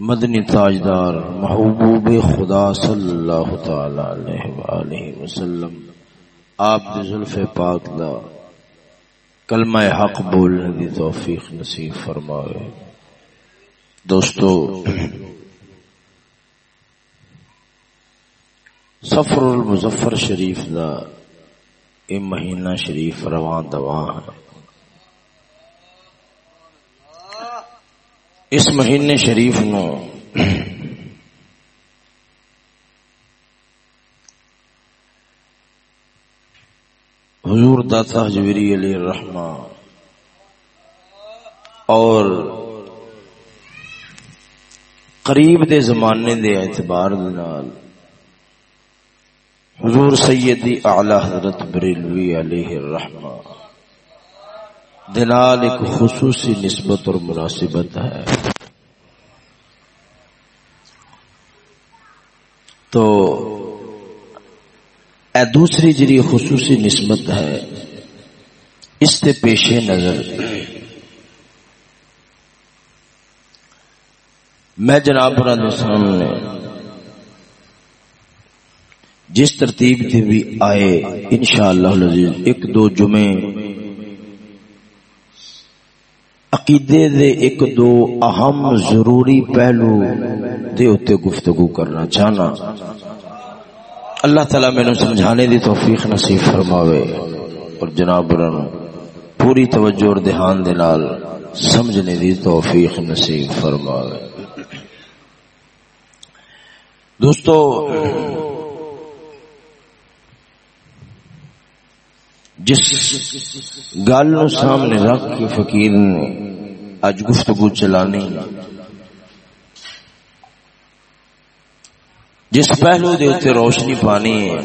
مدنی تاجدار محبوب خدا صلی اللہ تعالی علیہ وآلہ وسلم، آپ دی ظلف پاک دا کلمہ حق بولنے دی توفیق نصیب فرمائے۔ دوستو، سفر المظفر شریف دا اے مہینہ شریف روان دوان ہے۔ اس مہینے شریف نو۔ حضور داتا حجویری علی الرحمہ اور قریب دے زمانے دے اعتبار دنال حضور سیدی اعلی حضرت بریلوی علیہ الرحمہ۔ دلال ایک خصوصی نسبت اور مناسبت ہے۔ تو اے دوسری جری خصوصی نسبت ہے، اس سے پیش نظر۔ میں جناب سامنے جس ترتیب سے بھی آئے انشاءاللہ اللہ ایک دو جمعے عقیدے دے ایک دو اہم ضروری پہلو دے اتے گفتگو کرنا چاہنا۔ اللہ تعالیٰ میں نے سمجھانے دی توفیق نصیب فرماوے۔ اور جناب رنو، پوری توجہ اور دھیان دے نال سمجھنے دی توفیق نصیب فرماوے۔ دوستو جس گل سامنے رکھ کے فقیر نے اج گفتگو چلانی جس پہلو دے اتنے روشنی پانی ہے۔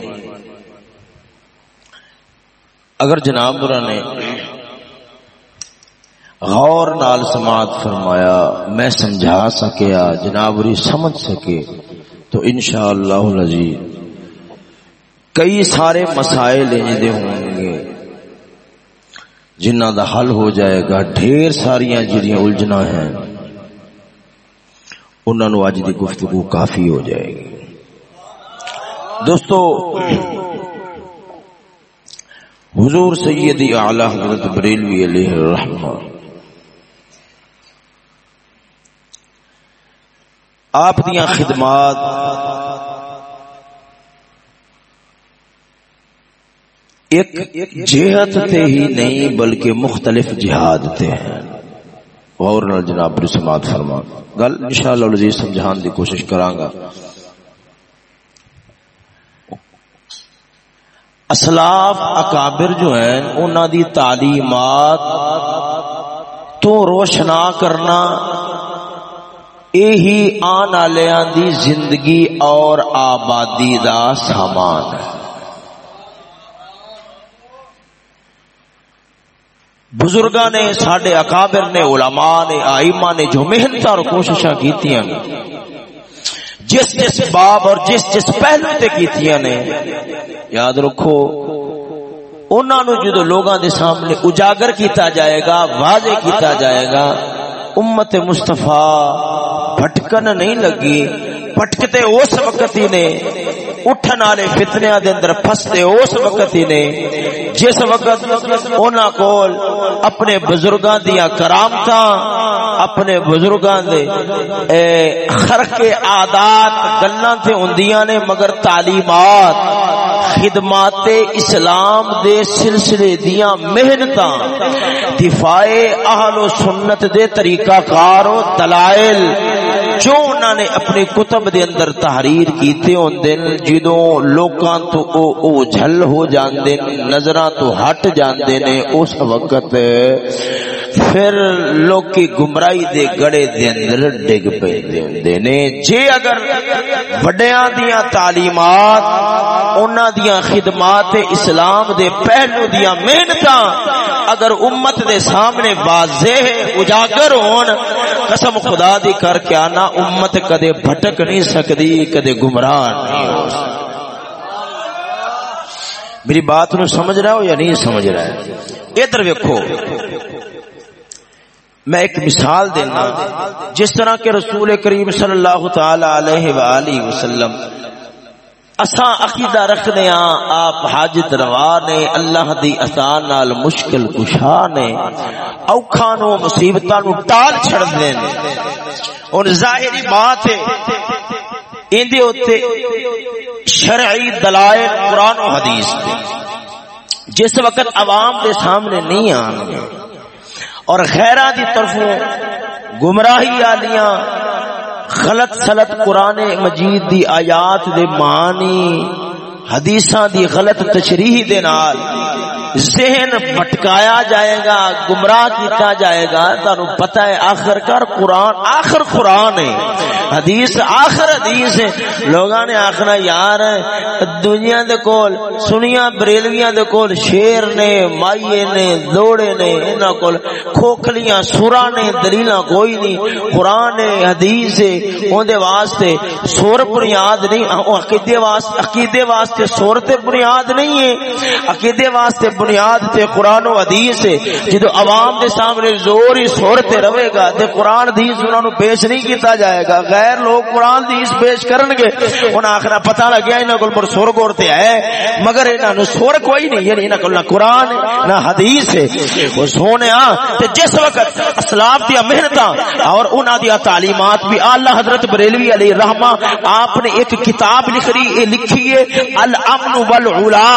اگر جناب نے غور نال سماعت فرمایا، میں سمجھا سکیا، جناب سمجھ سکے، تو انشاءاللہ العزیز، کئی سارے مسائل ہوں گے جنہ دا حل ہو جائے گا، ڈھیر ساریاں جڑیاں الجھنا ہیں۔ انہوں نے اج دی گفتگو کافی ہو جائے گی۔ دوستو، حضور سیدی اعلی حضرت بریلوی علیہ الرحمہ۔ آپ دیاں خدمات ایک جہت تے ہی نہیں، بلکہ مختلف جہاد تے ہیں۔ غور نال جناب پر سماعت فرما گل انشاءاللہ العزیز سمجھان دی کوشش کرانگا اسلاف اکابر جو ہیں، انہاں دی تعلیمات تو روشنا کرنا یہی آن آلیاں دی زندگی اور آبادی دا سامان ہے۔ بزرگاں نے، ساڈے اکابر نے، علماء نے، آئمہ نے جو محنت اور کوششاں کیتیاں جس جس باب اور جس جس پہلو تے کیتیاں نے، یاد رکھو، انہاں نو جدو لوگاں دے سامنے اجاگر کیتا جائے گا، واضح کیتا جائے گا، امت مصطفیٰ بھٹکن نہیں لگی پٹکتے اس وقت ہی نے اٹھن والے فتنیا دے اندر پھستے اس وقت ہی نے، جس وقت انہاں کول اپنے بزرگاں دیا کرامتاں، اپنے بزرگاں دے، اے خرق عادات گلاں تے ہوندیاں نے، مگر تعلیمات، خدمات اسلام دے سلسلے دیاں محنتاں، دفاع اہل و سنت دے طریقہ کار و دلائل جو انہوں نے اپنی کتب دے اندر تحریر کیتے ہوندے جدوں لوکاں تو او او جھل ہو جاندے نظراں تو ہٹ جاندے نے، اس وقت پھر لوگ کی گمرائی دے گڑے دے اندر ڈگ پیندے ہوندے نے۔ جے اگر وڈیاں دیاں تعلیمات، انہاں دیاں خدمات اسلام دے پہلو دیاں محنتاں اگر امت دے سامنے واضح اجاگر ہون، قسم خدا دی کر کے آنا، امت کدے بھٹک نہیں سکتی کدے گمراہ نہیں ہو میری بات نو سمجھ رہا ہو یا نہیں سمجھ رہا ہے؟ ادھر ویکھو، میں ایک مثال دینا۔ جس طرح کے رسول کریم صلی اللہ تعالی علیہ وآلہ وسلم اساں عقیدہ رکھنے ہاں آپ حاجت روا نے، اللہ دی آسان نال مشکل کشا نے اوکھاں نو مصیبتاں نو ٹال چھڑ دے نے۔ اور ظاہری بات ہے، ایندے اوتے شرعی دلائل قرآن و حدیث دے۔ جس وقت عوام دے سامنے نہیں آن گے، اور خیرہ دی طرفوں گمراہی آلیاں غلط سلط قرآن مجید دی آیات دے معنی حدیثاں دی غلط تشریح دے نال ذہن بھٹکایا جائے گا، گمراہ کیتا جائے گا۔ تانوں پتہ ہے آخر کر قرآن، آخر قرآن ہے۔ حدیث آخر حدیث ہے۔ لوگاں نے آخنا، یار، دنیا دے کول، سنیاں بریلویاں دے کول شیر نے، مائیے نے، دوڑے نے، انہاں کول کھوکھلیاں سورا نے، دلیلاں کوئی نہیں۔ قرآن ہے، حدیث ہے۔ اون دے واسطے سور بنیاد نہیں عقیدے واسطے عقیدے واسطے سور تے بنیاد نہیں ہے، عقیدے واسطے بنیاد تے قرآن و حدیث ہے۔ جدو عوام دے سامنے زور ہی سور تے رہے گا، تے قرآن حدیث انہاں نو پیش نہیں کیتا جائے گا۔ غیر لوگ قرآن حدیث پیش کرن گے، انہاں آخرا پتہ لگیا انہاں کول پر سور گور تے ہے۔ مگر انہاں نو سور کوئی نہیں یعنی انہاں کول نہ قرآن نہ حدیث ہے۔ او سونیا، تے جس وقت اسلاف دی محنتاں اور انہاں دی تعلیمات بھی اعلی حضرت بریلوی علیہ رحمہ آپ نے ایک کتاب لکھی لکھی ہے الامن والعلا۔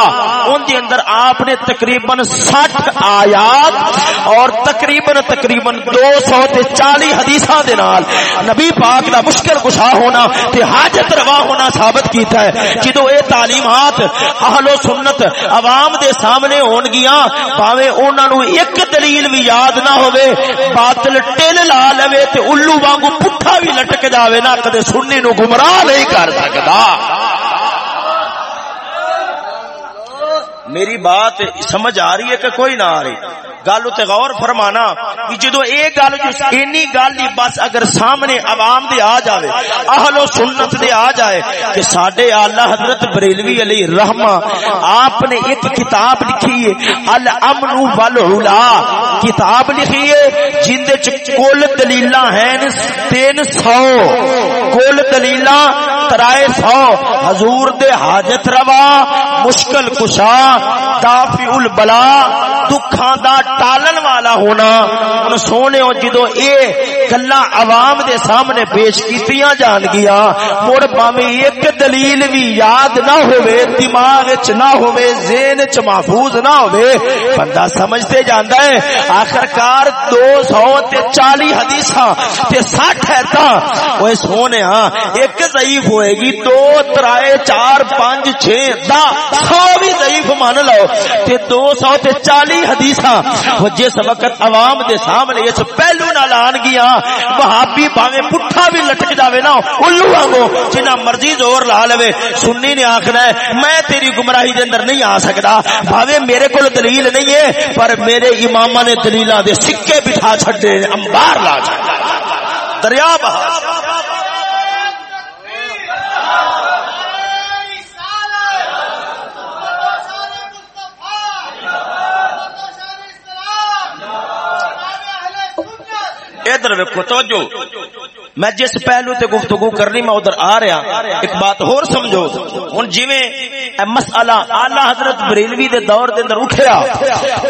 ان دے اندر آپ نے تقریباً سٹھ آیات اور تقریباً تقریباً دو سو تے چالی حدیثاں دے نال نبی پاک دا مشکل کشا ہونا تے حاجت روا ہونا ثابت کیتا ہے۔ جدو اے تعلیمات اہل و سنت عوام دے سامنے ہون گیاں پاوے انہاں نو ایک دلیل بھی یاد نہ ہوے باطل ٹل لا لوے تے الو وانگو پٹھا بھی لٹک جاوے نہ، کدے سنی نو گمراہ نہیں کر سکدا۔ میری بات سمجھ آ رہی ہے کہ کوئی نہ آ رہی؟ گل اتنے غور فرمانا کہ جدو یہ گل اینی گل ہی بس اگر سامنے عوام دے آ جائے اہل و سنت دے آ جائے کہ سڈے آلہ حضرت بریلوی علی رحما آپ نے ایک کتاب لکھی ہے، الامن والعلا۔ کتاب لکھی ہے جن کل دلیل ہیں تین سو۔ کل دلیل ترائے سو۔ حضور دے حاجت روا، مشکل کشا دافع البلا دکھاں دا ٹالن والا ہونا۔ ان سونے جدو اے گلا عوام دے سامنے پیش کیتیاں جان گیا، مڑ پاویں ایک دلیل بھی یاد نہ ہوئے دماغ چ نہ ہوئے ذہن چ محفوظ نہ ہوئے بندہ سمجھتے جاندا ہے، آخرکار دو سو تے چالی حدیثاں تے ساٹھ ہے تا وہ سونے ہاں ایک ضعیف ہوئے گی، دو ترائے چار پانچ چھ دا سو بھی ضعیف مان لو۔ تے دو سو تے چالی حدیثاں جس وقت عوام دے سامنے اس پہلو نہ لان گیا، وہابی باویں پٹھا بھی لٹک جاوے نا، الو وانگو جنہ مرضی زور لا لوے، سنی نے آخنا ہے، میں تیری گمراہی دے اندر نہیں آ سکدا بھاوے میرے کول دلیل نہیں ہے، پر میرے اماماں نے دلیلاں دے سکے بٹھا چھڈے، انبار لا چھڈا دریا بہا ادھر ویکو توجہ۔ میں جس پہلو تے گفتگو کرنی، میں ادھر آ رہا۔ ایک بات اور سمجھو، ہن جویں مسئلہ اعلی حضرت بریلوی دے دور دے اندر اٹھیا۔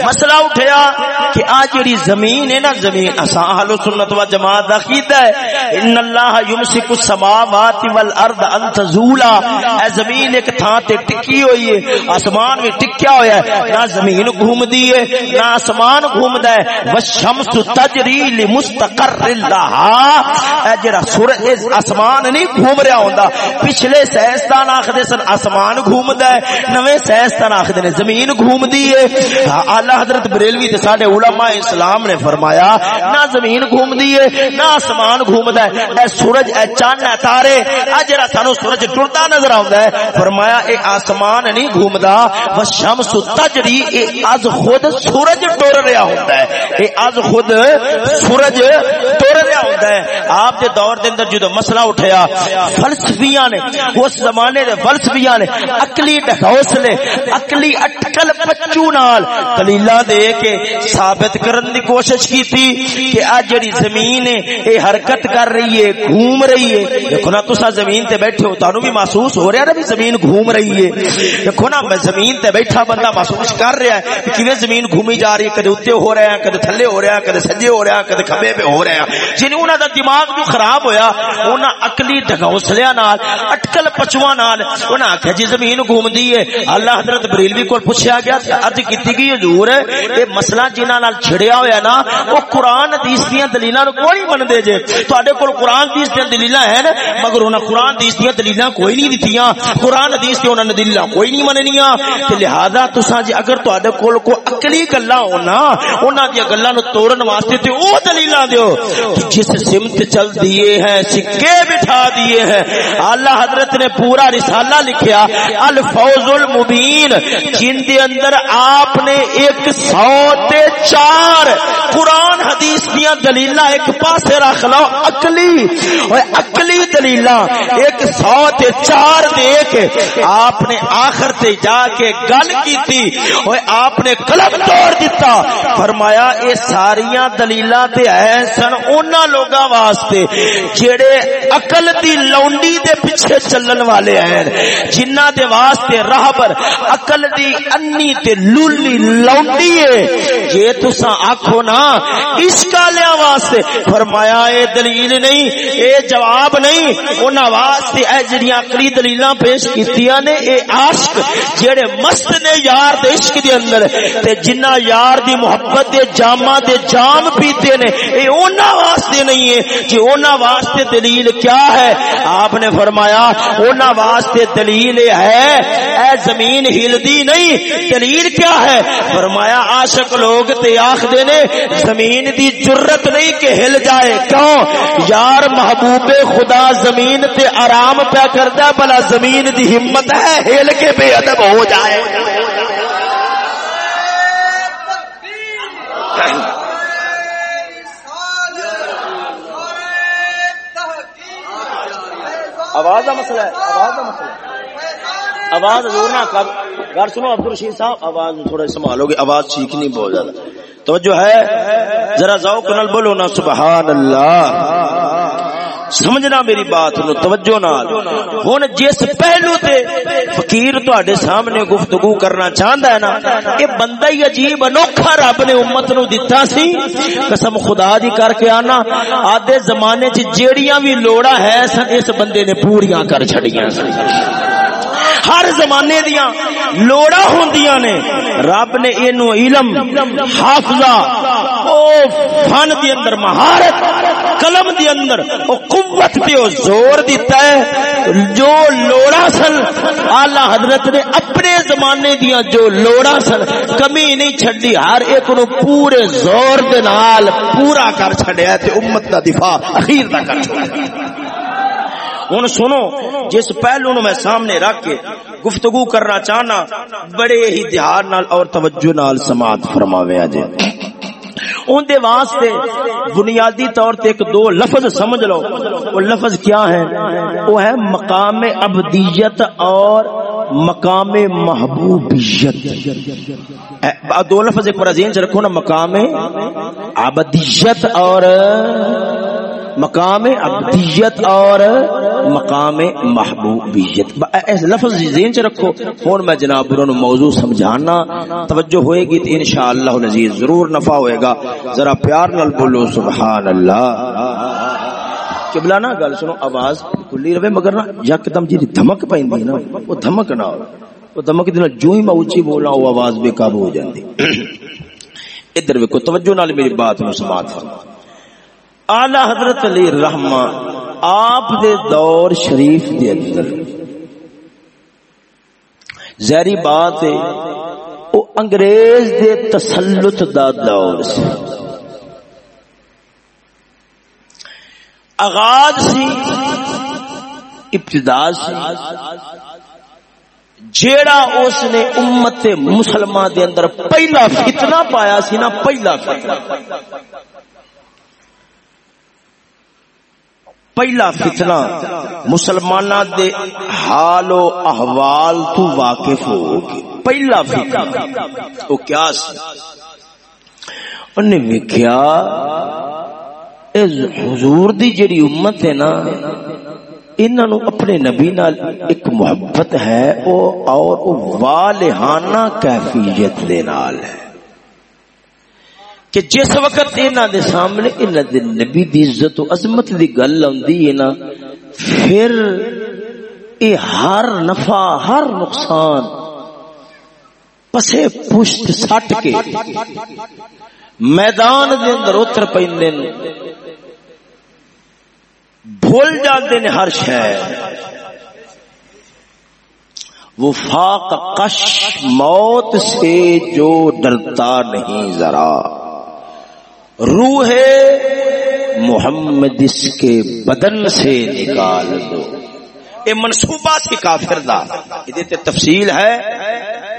مسئلہ اٹھیا کہ آ جڑی زمین ہے نا، زمین اساں اہل سنت و جماعت دا عقیدہ ہے۔ ان اللہ یمسک السماوات والارض ان تزولا۔ اے زمین ایک تھاں تے ٹکی ہوئی ہے، آسمان میں ٹکیا ہویا ہے۔ نہ زمین گھومدی ہے، نہ آسمان گھومدا ہے۔ والشمس تجری لمستقر لها اے جڑا سورج آسمان نہیں گھوم رہا ہوندا۔ پچھلے سائنسدان آکھدے سن، آسمان گھوم گھومدا ہے۔ نویں سائنسدان آکھدے نے، زمین گھومدی ہے۔ ہاں، اعلی حضرت بریلوی تے ساڈے علماء اسلام نے فرمایا، نہ زمین گھومدی ہے، نہ آسمان گھومدا ہے۔ اے سورج، اے چاند، اے تارے، اے جڑا سانو سورج ٹرتا نظر آوندا ہے۔ فرمایا، اے آسمان نہیں گھومدا والشمس تجری، اے از خود سورج ٹر رہا ہوندا ہے۔ اے از خود سورج ٹر رہا ہوندا ہے۔ آپ دے دور دے اندر جدوں مسئلہ اٹھیا، فلسفیاں نے، اس زمانے دے فلسفیاں نے، عقل عقلی ڈھوسلے عقلی اٹکل پچو نال دلیلاں دے کے ثابت کرن دی کوشش کیتی کہ اج جڑی زمین ہے اے حرکت کر رہی ہے گھوم رہی ہے دیکھو نا تسا زمین تے بیٹھے ہو تانوں بھی محسوس ہو رہا ہے نا بھی زمین گھوم رہی ہے دیکھو نا میں زمین تے بیٹھا بندہ محسوس کر رہا ہے کہ کیویں زمین گھومی جا رہی ہے کدے اوتے ہو رہا ہے کدے تھلے ہو رہا ہے کدے سجے ہو رہا ہے کدے کھبے پہ ہو رہا ہے جن انہاں دا دماغ جو خراب ہویا انہاں عقلی ڈھگوسلیاں نال اٹکل پچواں نال انہاں آکھیا جی زمین گھوم گھومدی ہے۔ اللہ حضرت بریلوی کول پوچھا گیا عرض کیتی گئی حضور، اے مسئلہ جنہاں نال چھڑیا ہویا نا او قرآن حدیث دیاں دلیلاں نو کوئی من دے جے۔ تواڈے کول قرآن حدیث دیاں دلیلاں ہیں، مگر انہاں قرآن حدیث دیاں دلیلاں کوئی نہیں دتیاں۔ قرآن حدیث تے انہاں نے دلیلاں کوئی نہیں مننیاں۔ تے لہذا تساں جی اگر تواڈے کول کو عقلی گلاں ہونا انہاں دی گلاں نو توڑن واسطے تے او دلیلاں دیو۔ جس سمت چل دیے ہیں، سکے بٹھا دیے ہیں۔ اللہ حضرت نے پورا رسالہ لکھیا الفوز المبین، جن دے اندر آپ نے ایک سو تے چار قرآن حدیث دیا دلیل ایک پاسے رکھ لو اکلی اکلی دلیل ایک سو تے چار دے کے آپ نے آخر تے جا کے گل کی تھی آپ نے قلم توڑ دیتا۔ فرمایا، اے ساریاں دلیلاں تے ہیں سن انہاں لوگاں واسطے، جڑے عقل دی لونڈی دے پیچھے چلن والے ہیں جنہاں دے واسطے واسطے راہبر عقل دی انی تے لولی لونڈی ہے۔ جے تساں آکھو نا، عشق والےاں واسطے فرمایا، اے دلیل نہیں، اے جواب نہیں، انہاں واسطے اے جڑیاں عقلی دلیلاں پیش کیتیاں نے، اے عاشق جڑے مست نے یار دے عشق دے اندر، تے جنہ یار دی محبت دے جاماں دے جام پیتے نے، اے انہاں واسطے نہیں ہے۔ جی انہاں واسطے دلیل کیا ہے؟ آپ نے فرمایا، انہاں واسطے دلیل ہے اے زمین ہلدی نہیں، دلیل کیا ہے؟ فرمایا، عاشق لوگ تے آخدے نے، زمین دی جرت نہیں کہ ہل جائے۔ کیوں؟ یار محبوب خدا زمین تے آرام پہ کردا بلا زمین دی ہمت ہے، ہل کے بے ادب ہو جائے۔ آواز کا مسئلہ ہے، آواز کا مسئلہ ہے۔ آواز زور نہ کر۔ گھر سنو عبد الرشید صاحب، آواز تھوڑا سنبھالو گے، آواز ٹھیک نہیں بہت زیادہ۔ تو جو ہے؟ ذرا ذوق نال بولو نا، سبحان اللہ۔ سمجھنا میری بات نو، توجہ نال۔ ہن جس پہلو تے فقیر تواڈے سامنے گفتگو کرنا چاہندا ہے نا، اے بندہ ہی عجیب، انوکھا رب نے امت نو دتا سی۔ قسم خدا دی کر کے آنا۔ آدھے زمانے چ جیڑیاں بھی لوڑا ہے سن، اس بندے نے پوریاں کر چھڑیاں سن۔ ہر زمانے دیا لوڑا ہوندیاں نے، رب نے اینو علم، حافظہ، او فن دی اندر مہارت، قلم دی اندر، او قوت پہ او زور دیتا ہے۔ جو لوڑا سن آلہ حضرت نے اپنے زمانے دیا جو لوڑا سن، کمی نہیں چھڑی ہر ایک نو پورے زور دے نال پورا کر چھڑیا تے امت دا دفاع اخیر دا کر چھڑیا ہوں سنو، جس پہلو نو میں سامنے رکھ کے گفتگو کرنا چاہنا، بڑے ہی دھیان نال اور توجہ نال سماعت فرماوے جی ان دے واسطے بنیادی طور تے ایک دو لفظ سمجھ لو۔ وہ لفظ کیا ہے؟ وہ ہے مقام ابدیت اور مقام محبوبیت۔ دو لفظ ایک ذہن سے رکھو نا، مقام ابدیت اور مقام ابدیت اور مقام محبوبیت۔ اس لفظ ذہن چ رکھو۔ ہن میں جناب نو موضوع سمجھانا۔ توجہ ہوئے گی تو انشاءاللہ العزیز ضرور نفع ہوئے گا۔ ذرا پیار نال بولو سبحان اللہ قبلہ نا گل سنو، آواز کھلی رہے، مگر نا یکدم جی دھمک پیندی نا، وہ دھمک نہ ہو۔ وہ دھمک دے جو ہی میں اونچی بولا وہ آواز بے قابو ہو جاندی۔ ادھر ویکھو، توجہ نال میری بات نو سماعت فرما۔ اعلی حضرت علی رحمہ آپ دے دور شریف دے اندر۔ زہری بات ہے، وہ انگریز دے تسلط دا دور سے آغاز سی، ابتدا سی۔ جیڑا اس نے امت مسلمان دے اندر پہلا فتنہ پایا سی نا، پہلا فتنہ۔ پہلا فتنہ مسلمان دے حال و احوال تو واقف ہو گئے پہلا فتنہ۔ وہ کیا سی؟ انہیں وکھیا حضور دی جڑی امت ہے نا، انہاں نو اپنے نبی نال ایک محبت ہے، او اور او والہانہ کیفیت دے نال ہے۔ کہ جس وقت انہوں دے سامنے انہوں دے نبی دی عزت و عظمت دی گل آندی ہے نا، پھر اے ہر نفع، ہر نقصان پسے پشت سٹ کے میدان دے اندر اتر پیندے نے۔ بھول جاتے ہیں ہر شہر وہ فاق قش موت سے جو ڈرتا نہیں ذرا۔ روح محمد اس کے بدن سے نکال دو۔ اے منصوبہ سی کافر دا۔ یہ تفصیل ہے۔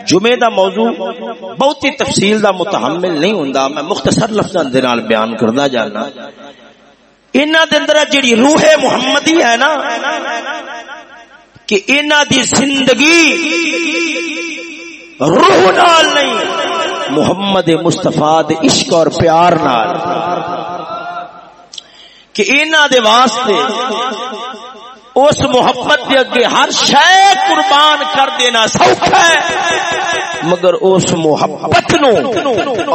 جمعے دا موضوع بہت ہی تفصیل دا متحمل نہیں ہوندا۔ میں مختصر لفظاں دے نال بیان کردا جانا۔ انہاں دے اندر جڑی روح محمدی ہے نا، کہ انہاں دی زندگی روح نال نہیں محمد مستفا عشق اور پیار نال کہ انہوں دے واسطے اس محبت کے اگے ہر شے قربان کر دینا سوکھا ہے، مگر اس محبت نو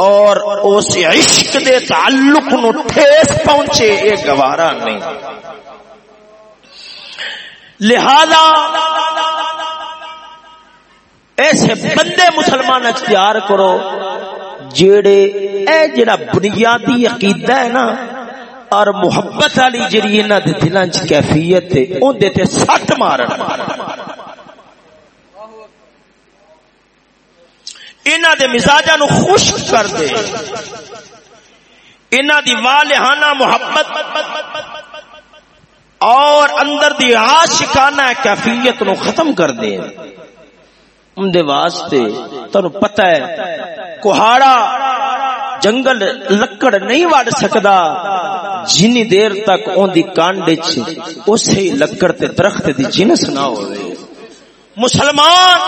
اور اس عشق دے تعلق نو ٹھیس پہنچے یہ گوارا نہیں۔ لہذا ایسے بندے مسلمان اختیار کرو جیڑے اے جڑا بنیادی عقیدہ ہے نا، اور محبت والی جڑی انہاں دے دلاں وچ کیفیت ہے، اون دے تے سٹ مارن۔ انہاں دے مزاجاں نو خوش کر دے۔ انہاں دی والہانہ محبت اور اندر دی عاشقانہ کیفیت نو ختم کر دے۔ اندے واسطے تنو پتہ ہے کوہاڑا جنگل، لکڑ نہیں وڑ سکدا۔ جنی دیر تک اون دی کانڈ وچ اسی لکڑ تے درخت دی جنس نہ ہوے مسلمان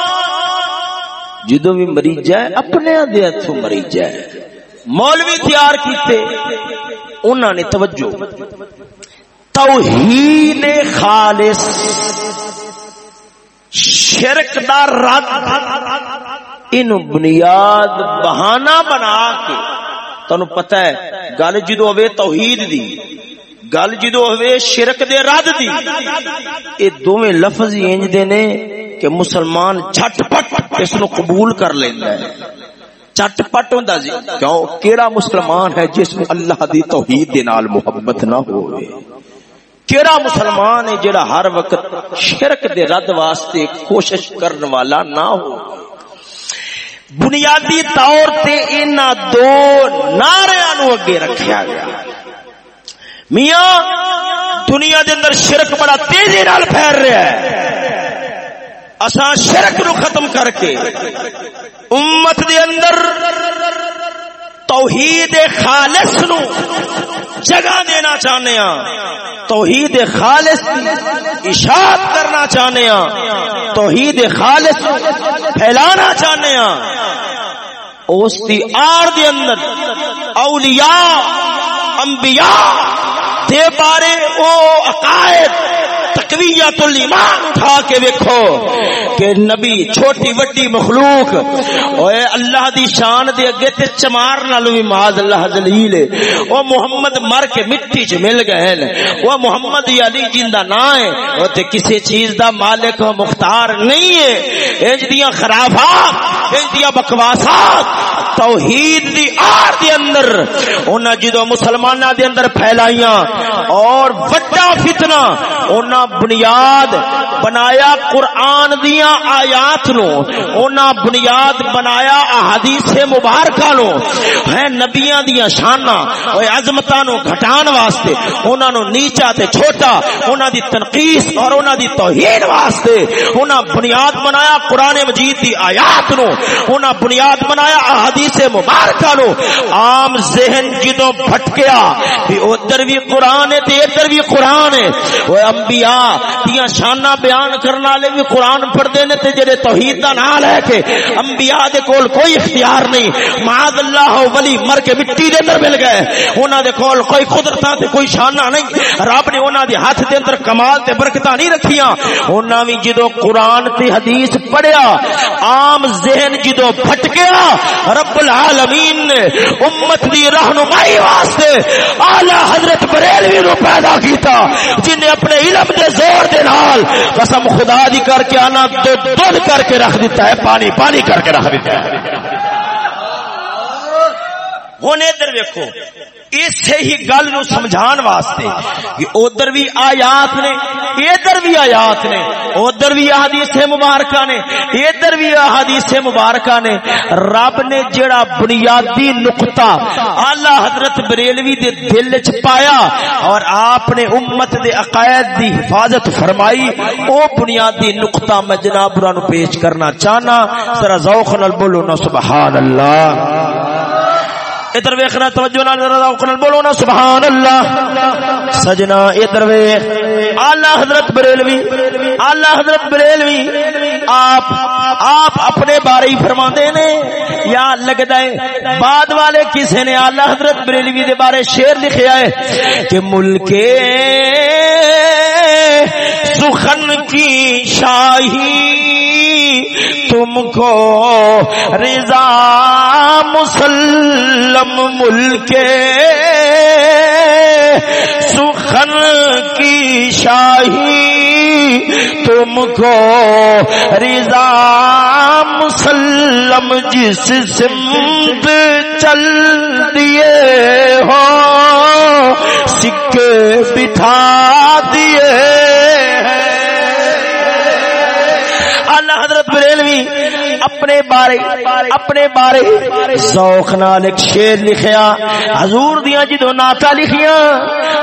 جدو بھی مری جائے اپنے دے ہتھوں مری جائے مولوی تیار کیتے انہاں نے توجہ۔ توحید خالص۔ شرک دا رد ان بنیاد بہانہ بنا کے تنو پتہ ہے، گل جدو ہوئے توحید دی، گل جدو ہوئے شرک دے رد دی۔ اے دوویں لفظ ہی انج دے نے کہ مسلمان جھٹ پٹ اس نو قبول کر لیندا ہے۔ چٹ پٹ ہوندا جی۔ کیوں؟ کیڑا مسلمان ہے جس میں اللہ دی توحید دے نال محبت نہ ہوئے کیڑا مسلمان ہے جڑا ہر وقت شرک دے رد واسطے کوشش کرنے والا نہ ہو۔ بنیادی طور تے ان دو نعرے نو اگے رکھیا گیا۔ میاں، دنیا دے اندر شرک بڑا تیزی نال پھیل رہا ہے۔ اساں شرک نو ختم کر کے امت دے اندر توحید خالص نو جگہ دینا چاہنے ہاں۔ توحید خالص اشاعت کرنا چاہنے ہاں۔ توحید خالص پھیلانا چاہنے ہاں۔ اس دی آر دے اندر اولیاء، انبیاء دے بارے او عقائد تقویت الایمان اٹھا کے دیکھو کہ نبی چھوٹی وڈی مخلوق اوے اللہ دی شان دے اگے تے چمار نال وی معاذ اللہ ذلیل او محمد مر کے مٹی چ مل گئے ہیں او محمد علی جیندا نا ہے، او تے کسی چیز دا مالک و مختار نہیں ہے۔ انج دیاں خرافات، انج دیاں بکواسات، توحید دی آر دے اندر، انہاں جدو مسلماناں دے اندر پھیلائیاں، اور وڈا فتنہ، انہاں بنیاد بنایا قرآن دیا آیات نو، اونا بنیاد بنایا احادیث مبارکہ نو۔ ہے نبیاں دیا شانہ اوے عظمتاں نو گھٹان واسطے، اونا نو نیچا تے چھوٹا، اونا دی تنقیس اور اونا دی توہین واسطے۔ اونا بنیاد بنایا قرآن مجید دی آیات نو۔ اونا بنیاد بنایا احادیث مبارکہ نو۔ عام ذہن جدوں پھٹکیا بھی ادھر بھی قرآن ہے تے ادھر بھی قرآن ہے۔ وہ انبیاء دیا شانہ بیان کرنے والے بھی قرآن پڑھتے نے تے جڑے توحید دا نام لے کے انبیاء دے کول کوئی اختیار نہیں، معاذ اللہ ولی مر کے مٹی دے اندر مل گئے۔ انہاں دے کول کوئی قدرتاں تے کوئی شانہ نہیں۔ رب نے انہاں دے ہاتھ دے اندر کمال تے برکتاں نہیں رکھیاں۔ انہاں وی جدوں قرآن تے حدیث پڑھیا، عام ذہن جدوں پھٹ گیا رب العالمین نے امت دی رہنمائی واسطے اعلی حضرت بریلوی نو پیدا کیتا جن نے اپنے علم دے زور دے نال۔ قسم خدا دی کر کے آنا تو دودھ کر کے رکھ دیتا ہے، پانی پانی کر کے رکھ دیتا ہے۔ ہوں ادھر ویکو اسی ہی گل نو سمجھان واسطے کہ ادھر بھی آیات نے، ادھر بھی آیات نے، ادھر بھی احادیث مبارکہ نے، ادھر بھی احادیث مبارکہ نے۔ رب نے جڑا بنیادی نقطہ اعلی حضرت بریلوی دے دل وچ پایا اور آپ نے امت دے عقائد دی حفاظت فرمائی، او بنیادی نقطہ میں جناب نو پیش کرنا چاہنا۔ ذرا ذوق نال بولو نا، سبحان اللہ۔ ادھر ویکھنا، توجہ نال ذرا بولو نا سبحان اللہ سجنا، ادھر ویکھ۔ اعلی حضرت بریلوی اعلی حضرت بریلوی۔ آپ آپ اپنے بارے ہی فرماندے نے۔ یا لگدا ہے، بعد والے کسی نے اعلی حضرت بریلوی دے بارے شعر لکھیا ہے کہ ملک سخن کی شاہی، تم کو رضا مسلم ملک سخن کی شاہی، تم کو رضا مسلم جس سمت چل دیے ہو، سکے بٹھا دیے حضرت بریلوی اپنے بارے اپنے بارے. سوکھ نال ایک شیر لکھیا. حضور دیا جدو ناتا لکھیاں،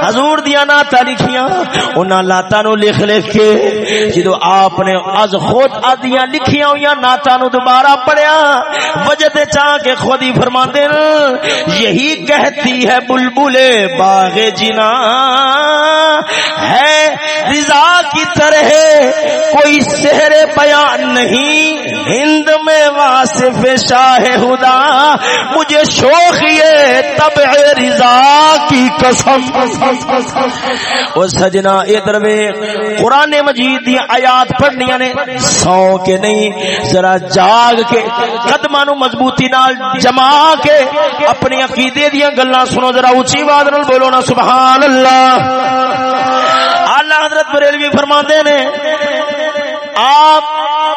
حضور دیا ناتا لکھیاں، انہاں لاتا نو لکھ لکھ کے جدو آپ نے از خود آدیاں لکھیاں ہوئی ناتا نو دوبارہ پڑھیا، وجہ تے چاہ کے خود ہی فرما دے یہی کہتی ہے بلبل باغ جنا ہے رضا کی طرح کوئی سہر بیان نہیں۔ ہند میں واسف شاہ خدا، مجھے شوق یہ تب رضا کی قسم۔ او سجنا ادھر وے قرآن مجید دی آیات پڑھنیاں نے۔ سو کے نہیں، ذرا جاگ کے قدماں نو مضبوطی نال جما کے اپنی عقیدے دیاں گلاں سنو، ذرا اونچی آواز نال بولو نا، سبحان اللہ۔ اللہ حضرت حضرت بریلوی فرماندے نے، آپ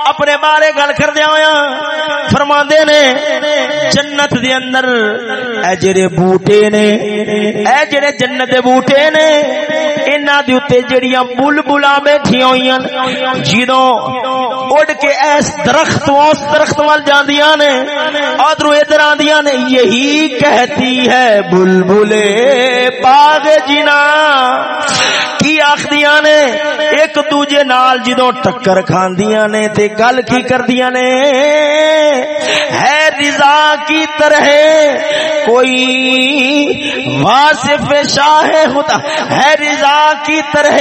اپنے بارے گل کر دیا ہوا فرما نے، جنت دے اندر اے جڑے بوٹے نے، اے جڑے جنت دے بوٹے نے، انہاں دے اوتے جڑیاں بلبلاں بیٹھیاں ہوئیاں، جدوں اڑ کے اس درخت اس درخت وال جاندیاں نے ادھر ادھر آندیاں نے، یہی کہتی ہے، بلبلے باغ جنا کی آخدیاں نے؟ ایک دوجے نال جدوں ٹکر کھاندیاں نے تے گل کی کردیاں نے؟ ہے رضا کی طرح کوئی واصف شاہ ہوتا ہے رضا کی طرح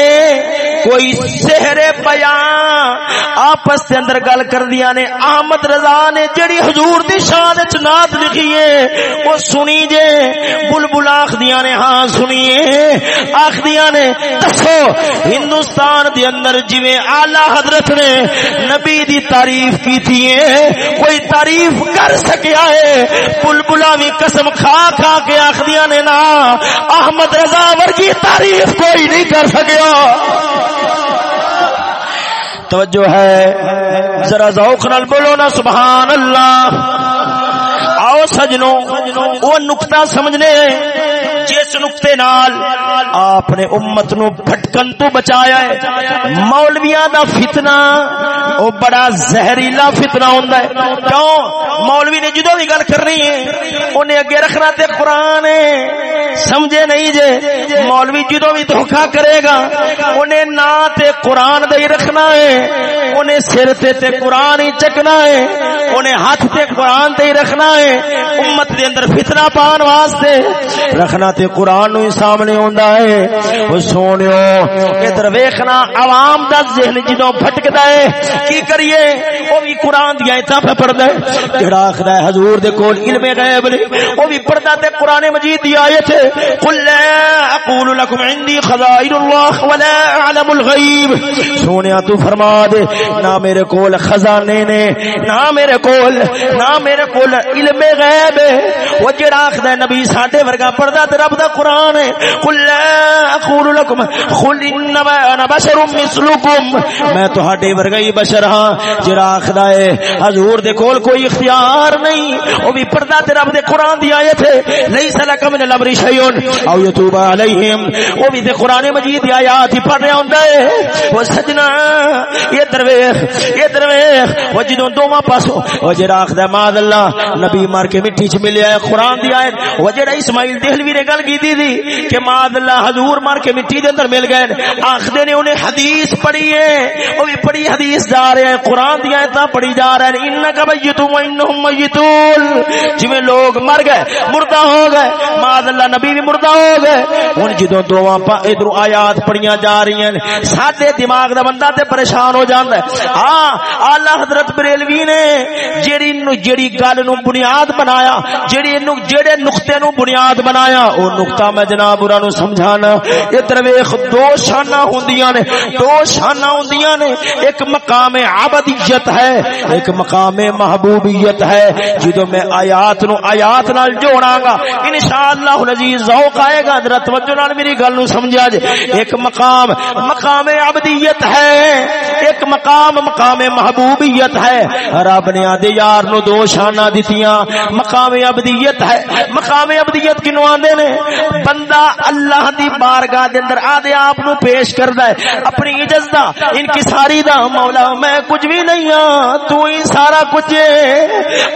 کوئی سہر بیان؟ آپس کے اندر گل کر دیا نے، احمد رضا نے جڑی حضور دی شان وچ نعت لکھی ہے، وہ سنی جے، بلبل آخدیاں نے ہاں سنیے آخدیاں نے دسو، ہندوستان دے اندر جویں اعلی حضرت نے نبی دی تعریف کی تھی کوئی تعریف کر سکیا ہے بلبلا بھی قسم کھا کھا کے آخدیا نے نا، احمد رضا ورگی تعریف کوئی نہیں کر سکیا۔ توجہ ہے، ذرا ذوق نال بولو نا، سبحان اللہ۔ آؤ سجنوں، وہ نقطہ سمجھنے۔ جس نقطے نال آپ نے امت نو بھٹکن تو بچایا ہے۔ مولویاں دا فتنہ، او بڑا زہریلا فتنہ ہوندا ہے۔ کیوں؟ مولوی نے جدوں بھی گل کرنی ہے اونے اگے رکھنا تے قرآن ہے۔ سمجھے نہیں جے؟ مولوی جدوں بھی دھوکا کرے گا اونے نا تے قرآن دے ہی رکھنا ہے۔ اونے سر تے تے قرآن ہی چکنا ہے۔ اونے ہاتھ تے قرآن تے ہی رکھنا ہے۔ امت دے اندر فتنہ پان واسطے رکھنا تے قرآن نو ہی سامنے ہوندا ہے۔ او سونیو، ادھر ویکھنا، عوام دا ذہن جدوں بھٹکدا ہے، کی کریے؟ او بھی قرآن دی ایتاں پہ پڑھدا ہے۔ جڑا آکھدا ہے، حضور دے کول علم غیب نہیں او بھی پڑھدا تے قرآن مجید دی ایت ہے۔ قل لا اقول لكم عندي خزائن الله ولا اعلم الغیب۔ سونیا، تو فرما دے، نہ میرے کول خزانے نے، نہ میرے کول، نہ میرے کول علم غیب ہے۔ وہ جڑا آکھدا نبی ساڈے ورگا پڑھدا تے رب دا قرآن ہے۔ قل لا اقول لكم، قل انما انا بشر مثلكم۔ میں تہاڈے ورگا ہی بشر ہاں۔ جڑا آکھدا ہے، حضور دے کول کوئی اختیار نہیں۔ او بھی پڑھدا تے رب دے قرآن دی ایت ہے۔ لیس لک من الامر شیء او یتوب علیہم او بھی تے قرآن مجید دی آیات ہی پڑھ رہا ہوندا ہے۔ او سجنا یہ درویش یہ درویش وہ جدوں دوواں پاسوں۔ او جڑا آکھدا ماذ اللہ، نبی مار کے مٹی چ ملیا ہے قرآن دی آیت۔ وہ جڑا اسماعیل دہلوی نے گل کیتی تھی کہ ماذ اللہ حضور مار کے مٹی دے اندر مل گئے آکھدے نے انہیں حدیث پڑھی ہے۔ وہ بھی پڑھی حدیث جا رہے ہیں۔ قرآن دی آیتاں پڑھی جا رہے ہیں۔ انک میتون و انہم میتون۔ جویں لوگ مر گئے، مردہ ہو گئے۔ ماذ اللہ نبی بھی مردہ ہو گئے۔ ہن جدوں دوواں پا ادھر آیات پڑھیاں جا رہی ہیں۔ ساڈے دماغ دا بندہ تے پریشان ہو جاندا ہے۔ ہاں اعلی حضرت بریلوی نے جیڑی جیڑی گل نو بنیاد بنایا، جیڑی نو جڑے نقطے نو بنیاد بنایا او نقطہ میں جناب برا نو سمجھانا ادھر ویکھ دو شاناں ہوندیاں نے دو شاناں ہوندیاں نے ایک مقام عبدیت ہے ایک مقام محبوبیت ہے جدو میں آیات نو آیات نال جوڑاں گا انشاءاللہ العزیز ذوق آئے گا ذرا توجہ نال میری گل نو سمجھا جے ایک مقام مقام عبدیت ہے ایک مقام مقام محبوبیت ہے رب نے آدے یار نو دو شاناں دتیاں مقام عبدیت ہے مقام عبدیت کینو آندے نے بندہ اللہ دی بارگاہ دے اندر آدے آپ نو پیش کردا ہے، اپنی عزت دا، انکساری دا، مولا میں کچھ بھی نہیں ہاں تو ہی سارا کچھ ہے۔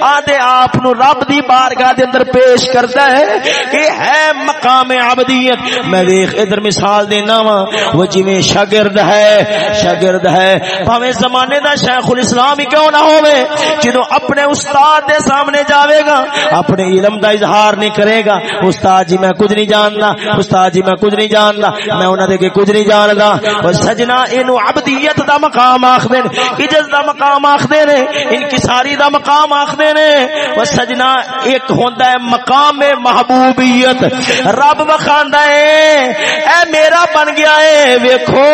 آدھے آپ نو رب دی بارگاہ دے اندر پیش کردا ہے کہ ہے مقام عبدیت۔ میں دیکھ ادھر مثال دینا وا وہ جویں شاگرد ہے شاگرد ہے۔ بھاویں زمانے دا شیخ الاسلام ہی کیوں نہ ہوے جدوں اپنے استاد دے سامنے جاوے گا، اپنے علم دا اظہار نہیں کرے گا۔ استاد جی میں کچھ نہیں جاندا استاد جی میں کچھ نہیں جاندا میں انہاں دے کے کچھ نہیں جاندا اور سجنا اینو عبدیت دا مقام آکھدے نے عزت دا مقام آکھدے نے، انکساری دا مقام آکھدے نے۔ او سجنا ایک ہوندا ہے مقام محبوبیت۔ رب وکھاندا ہے اے میرا بن گیا ہے ویکھو،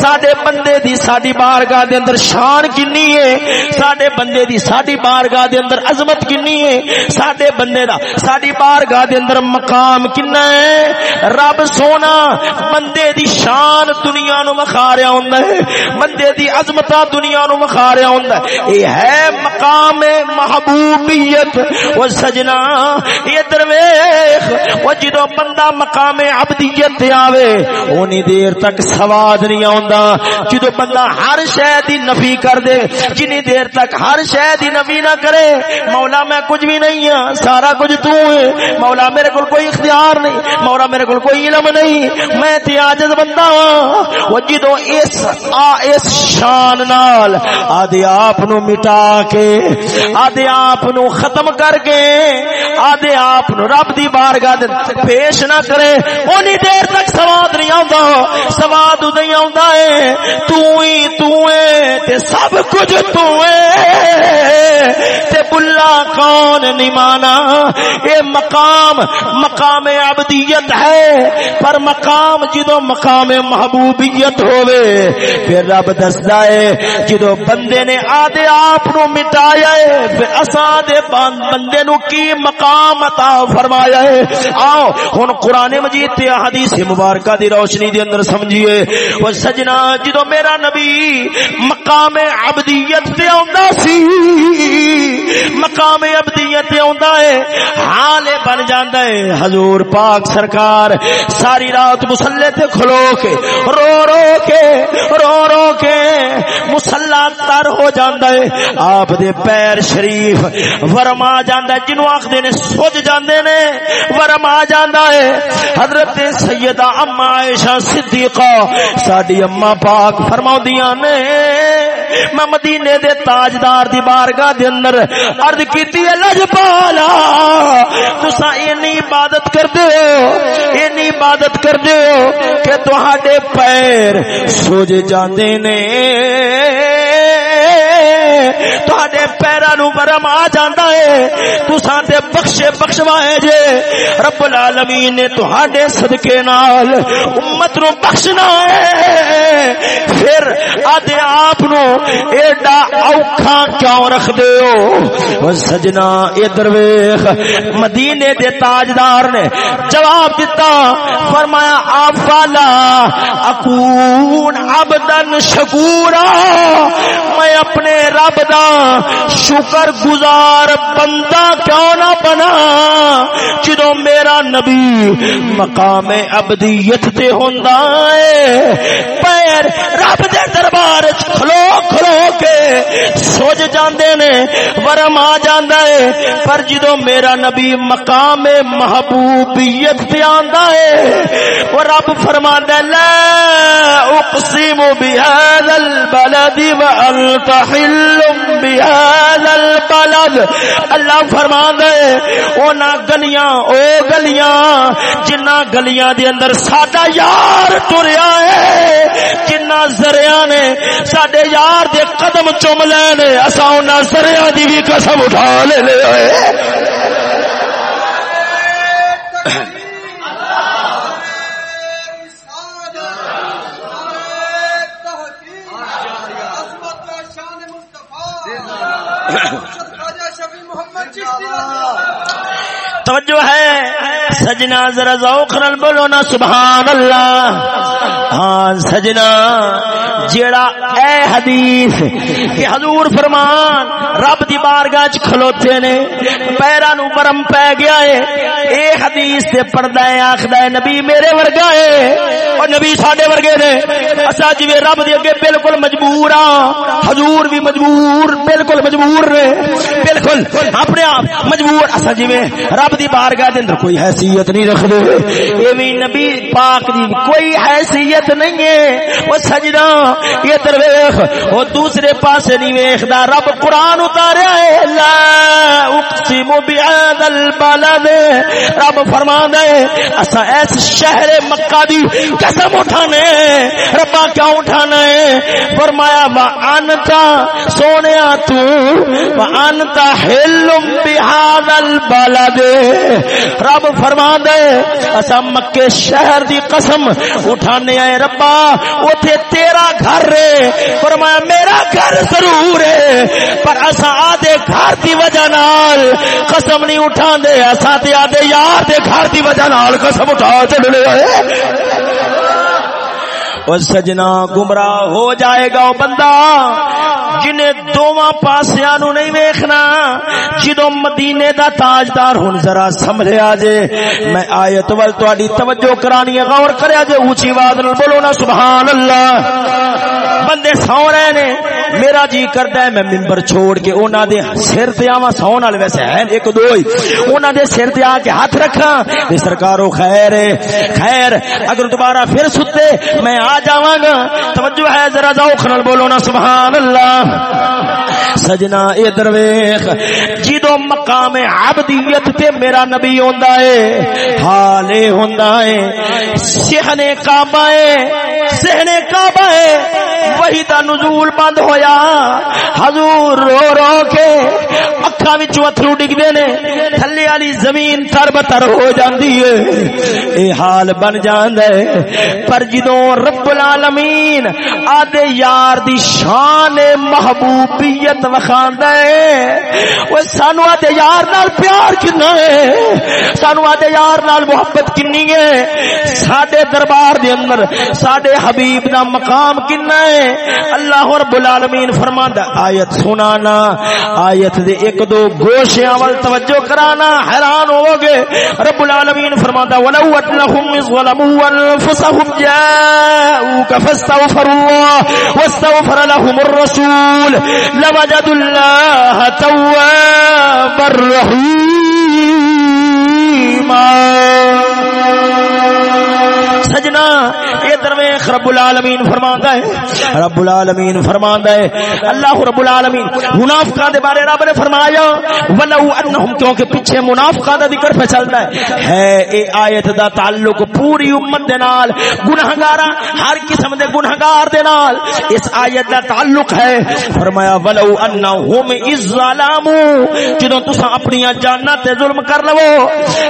ساڈے بندے دی ساڈی بارگاہ دے اندر شان کتنی ہے ساڈے بندے دی ساڈی بارگاہ دے اندر عظمت کتنی ہے ساڈے بندے دا ساڈی بارگاہ دے اندر مقام کنا ہے رب سونا، بندے دی شان دنیا نو وکھا رہا ہوندا ہے بندے دی عظمت دنیا نو وکھا رہا ہوندا ہے اے ہے مقام محبوبیت۔ او سجنا ادھر ویکھ او جدوں بندہ مقام عبدیت تے آوے، اونی دیر تک سواد نہیں آوندا۔ جدوں بندہ ہر شے دی نفی کر دے، جنی دیر تک ہر شے دی نفی نہ کرے، مولا میں کچھ بھی نہیں ہاں سارا کچھ تو ہے۔ مولا میرے کول کوئی اختیار نہیں، مولا میرے کول کوئی علم نہیں۔ میں تے عاجز بندہ ہاں۔ او جدوں اس، آ اس شان نال آدھے آپ نو مٹا کے آدھے آپ نو ختم کر کے آدھے آپ نو رب دی بارگاہ دے پیش نہ کرے، اونی دیر تک سواد نہیں آندا سواد نہیں آندا ہے۔ تو ہی تو ہے، تے سب کچھ تو ہے۔ تے بلا کون نہیں مانا۔ اے مقام مقام عبدیت ہے۔ پر مقام جدو مقام محبوبیت ہوئے پھر رب دسدا ہے جدو بندے نے آدھے آپ نو مٹایا ہے، پھر اساں دے بندے نو کی مقام عطا فرمایا ہے۔ آؤ ہن قران مجید تے احادیث مبارکہ دی روشنی دے اندر سمجھیے او سجنا جدو میرا نبی مقام عبدیت تے آندا سی، مقام ابدیت آندا ہے، حال بن جاندا ہے، حضور پاک سرکار ساری رات مسلے تے کھلو کے، رو رو کے، رو رو کے مسلا تر ہو جاندا ہے، آپ دے پیر شریف ورما جاندا ہے جنوں آکھدے نے سج جاندے نے، ورما جاندا ہے۔ حضرت سیدہ اما عائشہ صدیقہ، ساڈی اما پاک فرماؤندیاں نے۔ میں مدینے دے تاجدار دی بارگاہ دے اندر عرض کیتی ہے لجپالا تسا اینی عبادت کردے ہو، اینی عبادت کردے ہو کہ تہاڈے پیر سوج جاندے نے۔ تہاڈے نو برم آ جاندا ہے۔ تساں تے بخشے بخشوائے جے۔ رب العالمین نے تہاڈے صدقے نال امت نو بخشنا ہے۔ پھر آدھے آپ نو ایڈا اوکھا کیوں رکھ دے ہو؟ سجنا ادھر ویخ مدینے دے تاجدار نے جواب دیتا فرمایا، آفالا، اکون عبدن شکورا۔ میں اپنے رب دا شکر سفر گزار، بندہ کیوں نہ بنا؟ جدو میرا نبی مقام ابدیت تے ہوندا ہے، پیر رب دے دربار وچ کھلو کھلو کے سوج جاندے نے، ورم آ جاندا ہے۔ پر جدو میرا نبی مقام محبوبیت پہ آندا ہے، وہ رب فرماندا ہے، لا اقسم بهذا البلد وانت حل بهذا البلد اللہ فرما دے او نا گلیاں، او گلیاں، جنہ گلیاں دے اندر ساڈا یار ٹریا ہے، جنہ زریاں نے ساڈے یار دے قدم چوم لے نے اساں انہاں زریاں دی بھی قسم اٹھا لے لے توجہ ہے۔ سجنا ذرا ذوق نال بولو نا، سبحان اللہ۔ ہاں سجنا جیڑا اے حدیث کہ حضور فرمان رب دی بارگاہ چ کھلوتے نے، پیراں نو برم پے گیا ہے اے حدیث تے پڑھدا ہے آکھدا ہے نبی میرے ورگا ہے اور نبی ساڈے ورگے نے اسا جویں رب دے اگے بالکل مجبور ہاں حضور بھی مجبور، بالکل مجبور نے۔ بالکل، اپنے آپ مجبور۔ اسا جویں رب دی بارگاہ دے اندر کوئی حیثیت حیثیت نہیں رکھ دے ایویں نبی پاک دی کوئی حیثیت نہیں ہے۔ وہ سجدہ، یہ درویخ وہ دوسرے پاسے نہیں ویکھدا۔ رب قرآن اتاریا ہے، لا اقسم بهذا البلد۔ رب فرماندا ہے، اسا اس شہر مکہ دی قسم اٹھانے ربا کیوں اٹھانا ہے؟ فرمایا وا انتا سونیا تو وا انتا حل بهذا البلد۔ رب فرما فرماندا ہے اسا مکے شہر دی قسم اٹھانے آئے، ربا، اوتھے تیرا گھر ہے۔ فرمایا، میرا گھر ضرور ہے۔ پر اسا آدھے گھر دی وجہ نال قسم نہیں اٹھا دے اسا تے آدھے یار دے گھر دی وجہ نال قسم اٹھا چلے آئے وہ سجنا گمراہ ہو جائے گا وہ بندہ جنہیں دونوں پاسیا نو نہیں ویکھنا جدو مدینے دا تاجدار ہوں ذرا سمجھا جے۔ میں آیت ول تہاڈی توجہ کرانی ہے، غور کریا جے، اونچی آواز نال بولو نا سبحان اللہ بندے سو رہے نے، میرا جی کردا ہے، میں منبر چھوڑ کے انہاں دے سر تے آواں سون والے ویسے ہیں۔ ایک دو ہی، انہاں دے سر تے آ کے ہاتھ رکھاں۔ تے سرکارو خیر ہے، خیر۔ اگر دوبارہ پھر ستے، میں آ جاواں گا۔ توجہ ہے، ذرا ذوق نال بولو نا سبحان اللہ سجنا اے درویش جدو مقام عبدیت تے میرا نبی ہوندا ہے حال ہوندا ہے سہنے کعبہ ہے سہنے کعبہ ہے وہی دا نزول بند ہویا۔ حضور رو رو کے اکھاں وچوں اتھرو ڈگدے نے۔ تھلے والی زمین تر بتر ہو جاندی ہے۔ اے حال بن جاندا ہے۔ پر جدوں رب العالمین آدے یار دی شان محبوبیت وکھاندا ہے او سانو آدے یار نال پیار کنا ہے۔ سانو آدے یار نال محبت کنی ہے۔ ساڈے دربار دے اندر ساڈے حبیب دا مقام کنا ہے۔ ہے اللہ رب العالمین فرماندا آیت سنانا، آیت دے ایک دو گوشیاں ول توجہ کرانا، حیران ہو گے رب العالمین فرماندا ولو انهم ظلموا انفسهم جاءوك فاستغفروا الله واستغفر لهم الرسول لوجدوا الله توابا رحيما۔ سجنا درویش رب العالمین فرماندا ہے۔ رب العالمین فرماندا ہے۔ اللہ رب العالمین، منافقاں دے بارے رب نے فرمایا، ولو انہم کیونکہ پیچھے منافقاں دا ذکر پہ چلدا ہے۔ ہے، اے ایت دا تعلق پوری امت دے نال، گنہگاراں، ہر قسم دے گنہگار دے نال۔ اس ایت دا تعلق ہے۔ فرمایا، ولو انہم اذ ظلموا جدوں تساں اپنی جاناں تے ظلم کر لو۔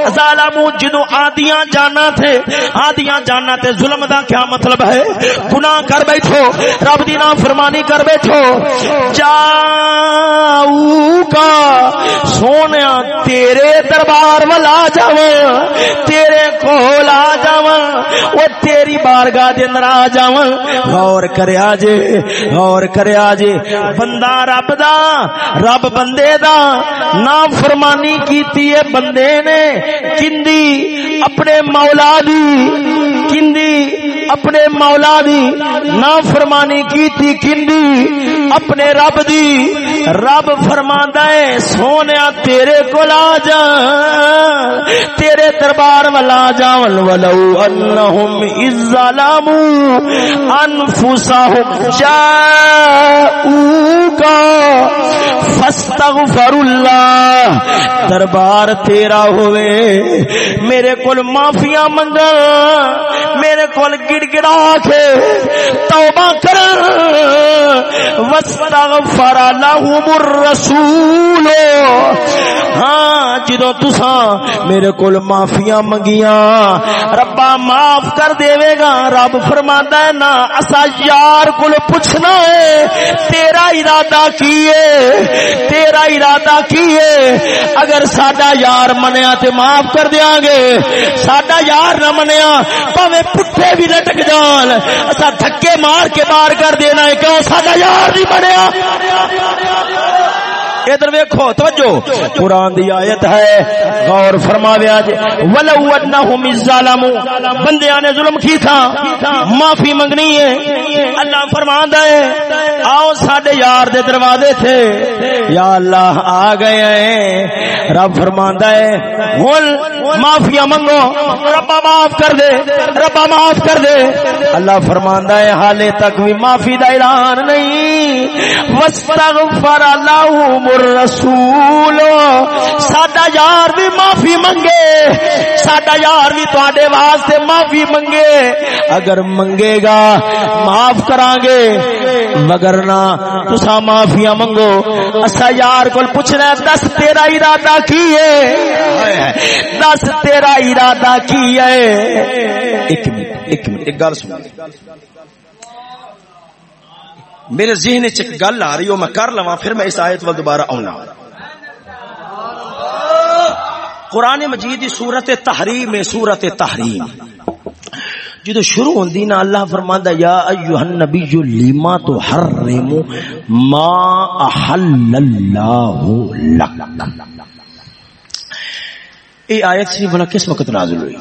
ظالمو، جدوں آدیاں جاناں تھے، آدیاں جاناں تے ظلم دا کیا مطلب ہے؟ گناہ کر بیٹھو، رب دی نام فرمانی کر بیٹھو۔ جاؤ کا سونے تیرے دربار والا جاواں، تیرے کول آ جاواں او تیری بارگاہ دے اندر آ جاواں۔ غور کریا جے غور کریا جے بندہ رب دا، رب بندے دا۔ نام فرمانی کیتی ہے بندے نے کندی اپنے مولا دی کندی اپنے مولا دی نا فرمانی کی تھی کندی اپنے رب دی۔ رب فرماندا ہے، سونیا تیرے کول آ جا، تیرے دربار والا جاون ولو انہم اذ ظلموا انفسهم جاءوك فاستغفر اللہ دربار تیرا ہوئے، میرے کول معافیاں منگا، میرے کول گڑ گڑا کے توبہ کر واستغفر لهم الرسول۔ ہاں جدو تساں میرے کول معافیاں منگیاں، ربا معاف کر دے گا۔ رب فرماندا ہے نا اسا یار کول پوچھنا ہے، تیرا ارادہ کی ہے؟ تیرا ارادہ کی ہے؟ اگر ساڈا یار منیا تے معاف کر دیاں گے، ساڈا یار نہ منیا پاوے پٹھے بھی لٹک جان۔ اسا دھکے مار کے باہر کر دینا ہے۔ کیوں؟ ساڈا یار نہیں بنیا۔ ادھر ویکھو، توجہ۔ قرآن دی آیت ہے۔ غور فرماویا جے ولو انہم ظالمو بندیاں نے ظلم کی تھا معافی منگنی ہے۔ اللہ فرماندا ہے، آؤ ساڈے یار دے دروازے تھے یا اللہ آ گئے ہیں۔ رب فرماندا ہے، ہن معافیاں منگو۔ ربا معاف کر دے، ربا معاف کر دے۔ اللہ فرماندا ہے، حالے تک بھی معافی دا اعلان نہیں۔ واستغفر اللہم الرسول۔ ساڈا یار بھی معافی منگے ساڈا یار بھی تواڈے واسطے معافی منگے اگر منگے گا معاف کران گے مگر نہ تسا معافیاں منگو اسا یار کول پوچھنا ہے دس تیرا ارادہ کی ہے دس تیرا ارادہ کی ہے ایک منٹ ایک منٹ ایک گل سن میرے ذہن چ گل آ رہی ہو میں کر لوا پھر میں اس آیت وال دوبارہ آنا قرآن مجید دی صورت تحریم صورت تحریم۔ جدو شروع ہوندی نا، اللہ فرماندا یا ایھا النبی لما تو حرم ما احل اللہ لک۔ اے آیت سی بلا کس وقت نازل ہوئی؟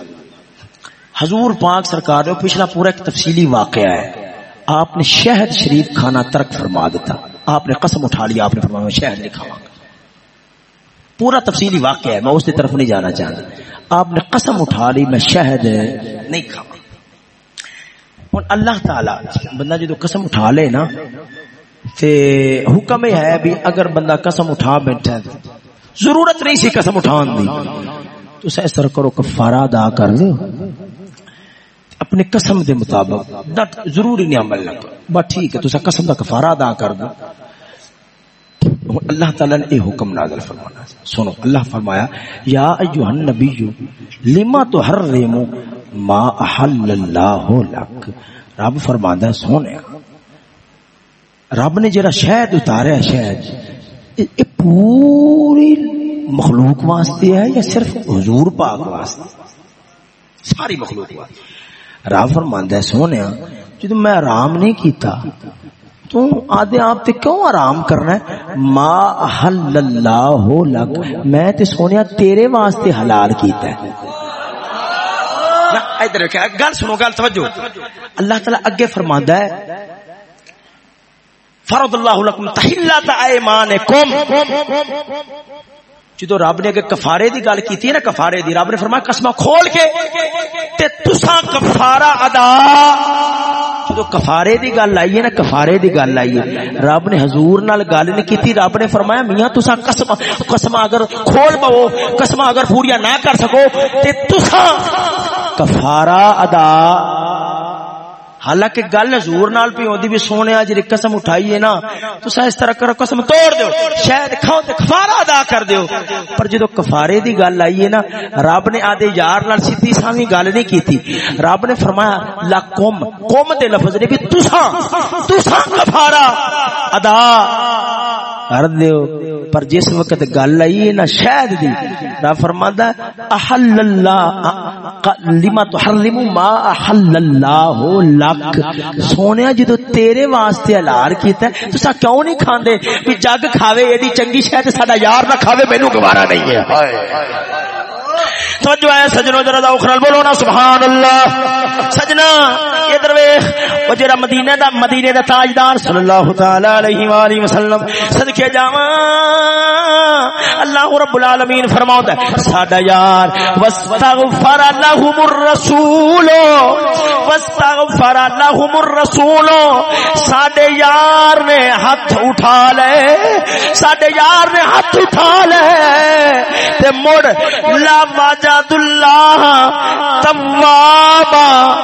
حضور پاک سرکار نے پچھلا پورا ایک تفصیلی واقعہ ہے۔ آپ نے شہد شریف کھانا ترک فرما دیتا۔ آپ نے قسم اٹھا لیا آپ نے فرمایا شہد نہیں کھاواں۔ گا پورا تفصیلی واقعہ ہے، میں اس کی طرف نہیں جانا چاہتا۔ آپ نے قسم اٹھا لی، میں شہد نہیں کھاواں ہوں اللہ تعالی، بندہ جدو قسم اٹھا لے نا، تے حکم یہ ہے بھی اگر بندہ قسم اٹھا بیٹھا ضرورت نہیں سی قسم اٹھان دی۔ تو اس طرح کرو کفارہ ادا کر دو۔ اپنے قسم دے مطابق ڈٹ ضروری نہیں عمل نہ کرو۔ بس ٹھیک ہے، تو قسم کا کفارہ ادا کر دو۔ اللہ تعالی نے یہ حکم نازل فرمانا۔ سنو، اللہ فرمایا، یا ایھا النبی، لما تحرم ما احل اللہ لک؟ رب فرماندا سونے، رب نے جڑا شہد اتاریا شہد یہ پوری مخلوق واسطے ہے یا صرف حضور پاک واسطے؟ ساری مخلوق واسطے۔ رب فرماندا سونے جدو میں آرام نہیں کیتا تو آدھے آپ تے کیوں آرام کرنا ہے؟ ما حل اللہ لک میں تے سونیا تیرے واسطے حلال کیتا ہے۔ ادھر گل سنو گل توجہ۔ اللہ تعالی اگے فرماندا ہے فرض اللہ لکم تحلت ایمانکم۔ جدو رب نے اگر کفارے دی گل کی ہے نا کفارے دی رب نے فرمایا قسم کھول کے تے تسا کفارہ ادا۔ جدو کفارے دی گل آئی ہے نا، کفارے دی گل آئی ہے۔ رب نے حضور نال گل نہیں کی رب نے فرمایا، میاں تسا قسم قسم اگر کھول پو قسم اگر پوریا نہ کر سکو، تے تسا کفارہ ادا حالانکہ گل حضور نال پی ہوندی بھی سونے جی قسم اٹھائی ہے نا تسا اس طرح کرو، قسم توڑ دیو، شاید کھاؤ تے کفارہ ادا کر دیو۔ پر جدو کفارے دی گل آئی ہے نا، رب نے آدھے یار نال سیدھی سامی گل نہیں کیتی۔ رب نے فرمایا، لا قوم قوم دے لفظ نے بھی تسا تسا کفارہ ادا۔ کر دیو، پر جس وقت گل آئی ہے نا شاید دی نا فرماندا، احل اللہ لما تحرم ما احل اللہ لک۔ سونیا، جدو تیرے واسطے حلال کیتا ہے تسا کیوں نہیں کھاندے؟ کہ جگ کھاوے ایڈی چنگی شے تے ساڈا یار نہ کھاوے، مینوں گوارا نہیں ہے۔ ہائے۔ توجہ ہے سجنوں ذرا اخرل بولو نا، سبحان اللہ۔ سجنا، ادھر ویکھ او جڑا مدینے دا مدینے دا تاجدار صلی اللہ تعالی علیہ والہ وسلم صدقے جاواں۔ اللہ رب العالمین فرماتا ہے، ساڈا یار، واستغفر لهم الرسول۔ واستغفر لهم الرسول۔ ساڈے یار نے ہاتھ اٹھا لے۔ ساڈے یار نے ہاتھ اٹھا لے۔ تے مڑ، لا واجہ وجد اللہ توابا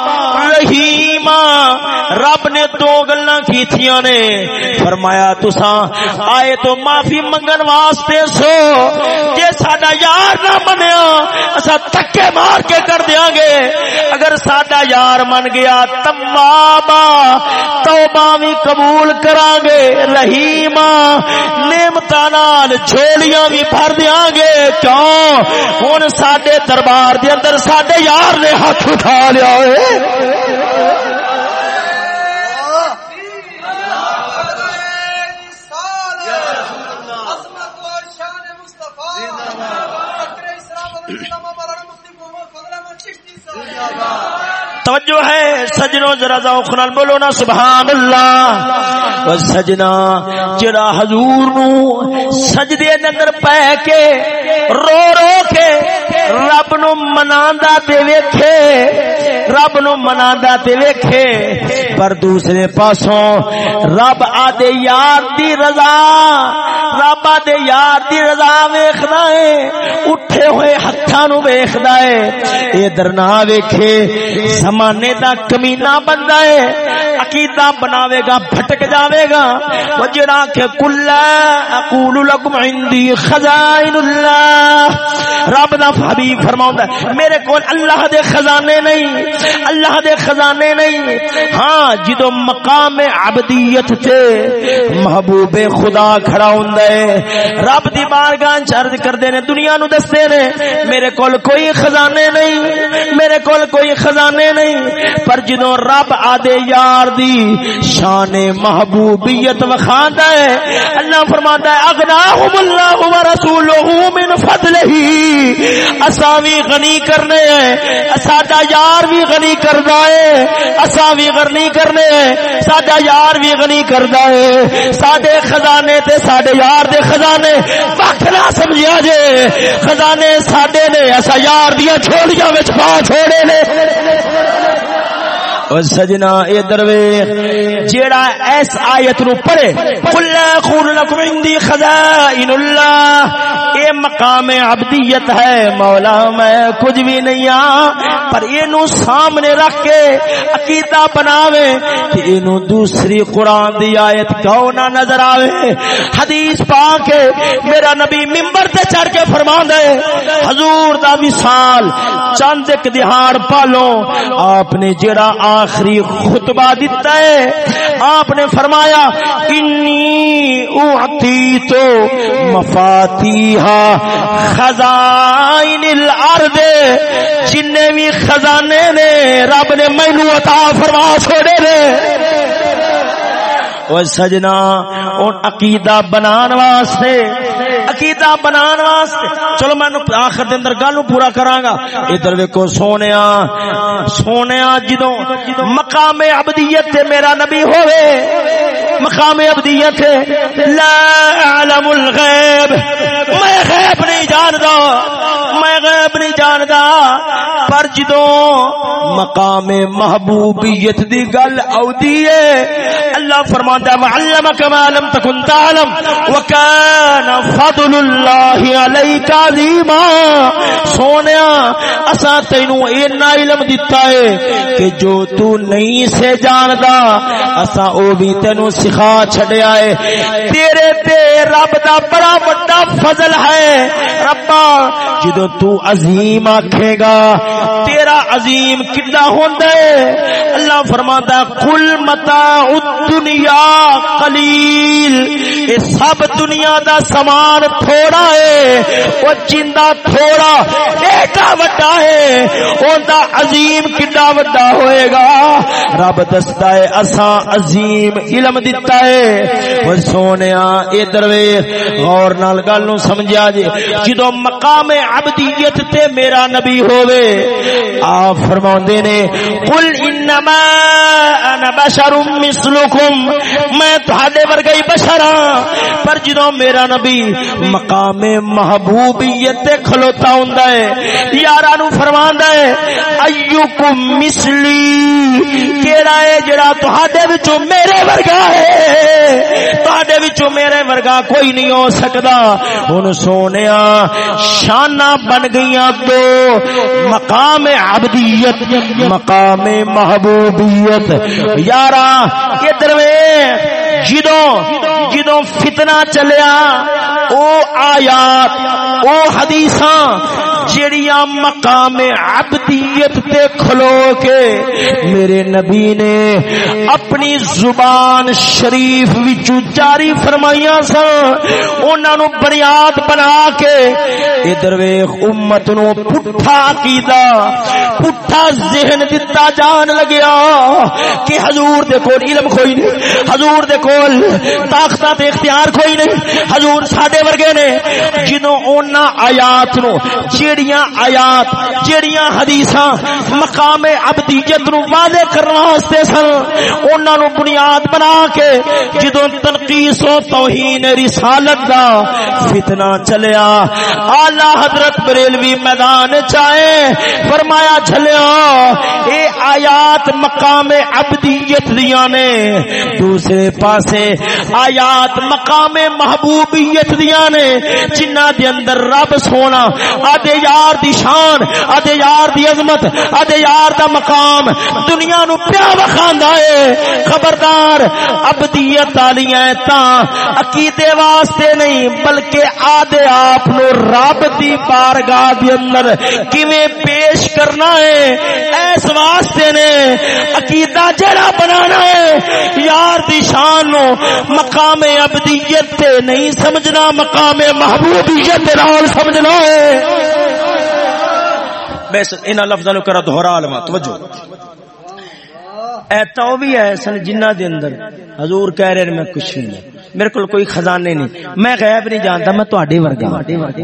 رحیما رب نے دو گلاں کیتیاں نے۔ فرمایا، تساں آئے تو معافی منگن واسطے سو۔ جے ساڈا یار نہ منیا اسا تکے مار کے کر دیاں گے۔ اگر ساڈا یار من گیا توابا توبہ بھی قبول کران گے۔ رحیما نعمتاں نال جھولیاں بھی بھر دیاں گے۔ کیوں؟ ہن ساڈے دربار دے اندر ساڈے یار نے ہاتھ اٹھا لیا ہے۔ توجہ ہے، سجنوں ذرا ذوق نال بولو نا سبحان اللہ او سجنا جڑا حضور نو سجدے دے اندر پے کے رو رو کے رب نو مناندا تے ویکھے، رب نو مناندا تے ویکھے۔ پر دوسرے پاسوں رب آدے یار دی رضا، رب آدے یار دی رضا ویکھدا ہے، اٹھے ہوئے ہتھاں نو ویکھدا ہے۔ اے درنا ویکھے، زمانے دا کمینا بندہ ہے، عقیدہ بناوے گا، بھٹک جاوے گا۔ وہ جڑا کہ کل اقول لکم عندي خزائن اللہ۔ رب دا حبیب فرماوندا ہے، میرے کول اللہ دے خزانے نہیں، اللہ دے خزانے نہیں۔ ہاں جدو مقام عبدیت تے محبوب خدا کھڑا ہوندا ہے، رب دی بارگاہ چرد کردے نے، دنیا نو دستے نے، میرے کول کوئی خزانے نہیں، میرے کول کوئی خزانے نہیں۔ پر جدو رب آدے یار دی شان محبوبیت وکھاندا ہے، اللہ فرماتا ہے، اغناہم اللہ و رسولہ من فضلہ اسا بھی غنی کرنے ہیں۔ ساڈا یار بھی غنی کردا ہے۔ اسا بھی غنی کرنے ہیں۔ ساڈا یار بھی غنی کردا ہے۔ ساڈے خزانے تے ساڈے یار دے خزانے۔ وقت نہ سمجھیا جے۔ خزانے ساڈے نے اسا یار دیاں چھوڑیاں وچ پا چھوڑے نے۔ اور سجنا اے دروے جیڑا ایس آیت نو پڑھے، قل اقول لكم عندي خزائن اللہ۔ اے مقام عبدیت ہے، مولا میں کچھ بھی نہیں ہاں پر اینو سامنے رکھ کے عقیدہ بناوے۔ تے اینو دوسری قرآن دی آیت کیوں نہ نظر آوے۔ حدیث پاک میرا نبی منبر تے چڑھ کے فرما دے حضور دا وصال چند ایک دہاڑ پالو۔ آپ نے جڑا آخری خطبہ دیتا ہے۔ آپ نے فرمایا انی اعطی تو مفاتیحا خزائن الارض۔ جننے بھی خزانے نے رب نے مینو عطا فرما چھوڑے نے۔ او سجنا، اون عقیدہ بنان واسطے عقیدہ بنان واسطے۔ چلو میں آخر دے اندر گل پورا کراں گا ادھر ویکھو سونیا۔ سونیا جدوں مقام عبدیت تے میرا نبی ہوئے۔ مقام عبدیت لا اعلم الغیب۔ میں غیب نہیں جاندا میں غیب نہیں جاندا پر جدوں مقام محبوبیت دی گل اودی ہے، اللہ فرماندا ہے وعلمک ما لم تکن تعلم وکان فضل اللہ علیک عظیما سونیا اسا تینو اینا علم دتا ہے کہ جو تو نہیں سے جاندا اسا او بھی تینو سکھا چھڈیا ہے۔ تیرے تے رب دا بڑا بڑا فضل ہے۔ ربا، جدو تو عظیم آکھے گا، تیرا عظیم کنا ہوندا ہے۔ اللہ فرماتا کل متاع الدنیا قلیل۔ اے سب دنیا دا سامان تھوڑا ہے، او چندا تھوڑا ایڈا وڈا ہے۔ اوندا عظیم کنا وڈا ہوئے گا۔ رب دستا ہے، اساں عظیم علم دتا ہے۔ او سونیا ادھر غور نال گل نو سمجھا جی جدو مقام عبدیت تے میرا نبی ہووے، آپ فرماوندے نے، قل انما انا بشر مثلکم، میں تہاڈے ورگا ہی بشر ہاں۔ پر جدو میرا نبی مقام محبوبیت تے کھلوتا ہوندا ہے یاراں نو فرماندا ہے، ایوکم مثلی۔ کیڑا ہے جڑا تہاڈے وچوں میرے ورگا ہے؟ تہاڈے وچوں میرے ورگا کوئی نہیں ہو سکدا۔ ہن سونیا شاناں بن گئیاں دو مقام عبدیت، مقام محبوبیت۔ یارا ادھر جدوں جدوں فتنہ چلیا، او آیات، او حدیثاں جڑیاں مقام عبدیت تے کھلو کے میرے نبی نے اپنی زبان شریف وچوں جاری فرمائیاں سن، انہاں نو بنیاد بنا کے ادھر ویکھ، امت نو پٹھا کیدا پٹھا ذہن دتا جان لگیا کہ حضور دے کول علم کوئی نہیں، حضور دے کول طاقت تے اختیار کوئی نہیں۔ حضور ساڈے ورگے نے جنوں اوناں آیات نو، جیڑیاں آیات، جیڑیاں حدیثاں مقام ابدیت نو واضح کرنا واسطے سن اوناں نو بنیاد بنا کے جدوں تنقیس و توہین رسالت دا فتنہ چلیا۔ اعلی حضرت بریلوی میدان چائے فرمایا چلیا اے آیات مقام عبدیت دیاں نے۔ دوسرے پاسے آیات مقام محبوبیت دیاں نے۔ جنہ دے اندر رب سونا، آدھے یار دی شان، آدھے یار دی عظمت، آدھے یار دا مقام دنیا نو پیا وکھاندا ہے۔ خبردار ابدیت والیاں تا عقیدے واسطے نہیں، بلکہ آدھے آپ نو رب دی بارگاہ دی اندر کیویں پیش کرنا ہے اس واسطے نے عقیدہ جڑا بنانا ہے۔ یار دی شان نو مقام ابدیت تے نہیں سمجھنا، مقام محبوبیت نال سمجھنا ہے۔ میں ان لفظوں کرا دوہرا لوا توجہ۔ ایتا وہ بھی ہے سن جنہ دے اندر۔ حضور کہہ رہے میں کچھ نہیں میرے کو کوئی خزانے نہیں۔ میں غیب نہیں جانتا، میں تواڈے ورگا۔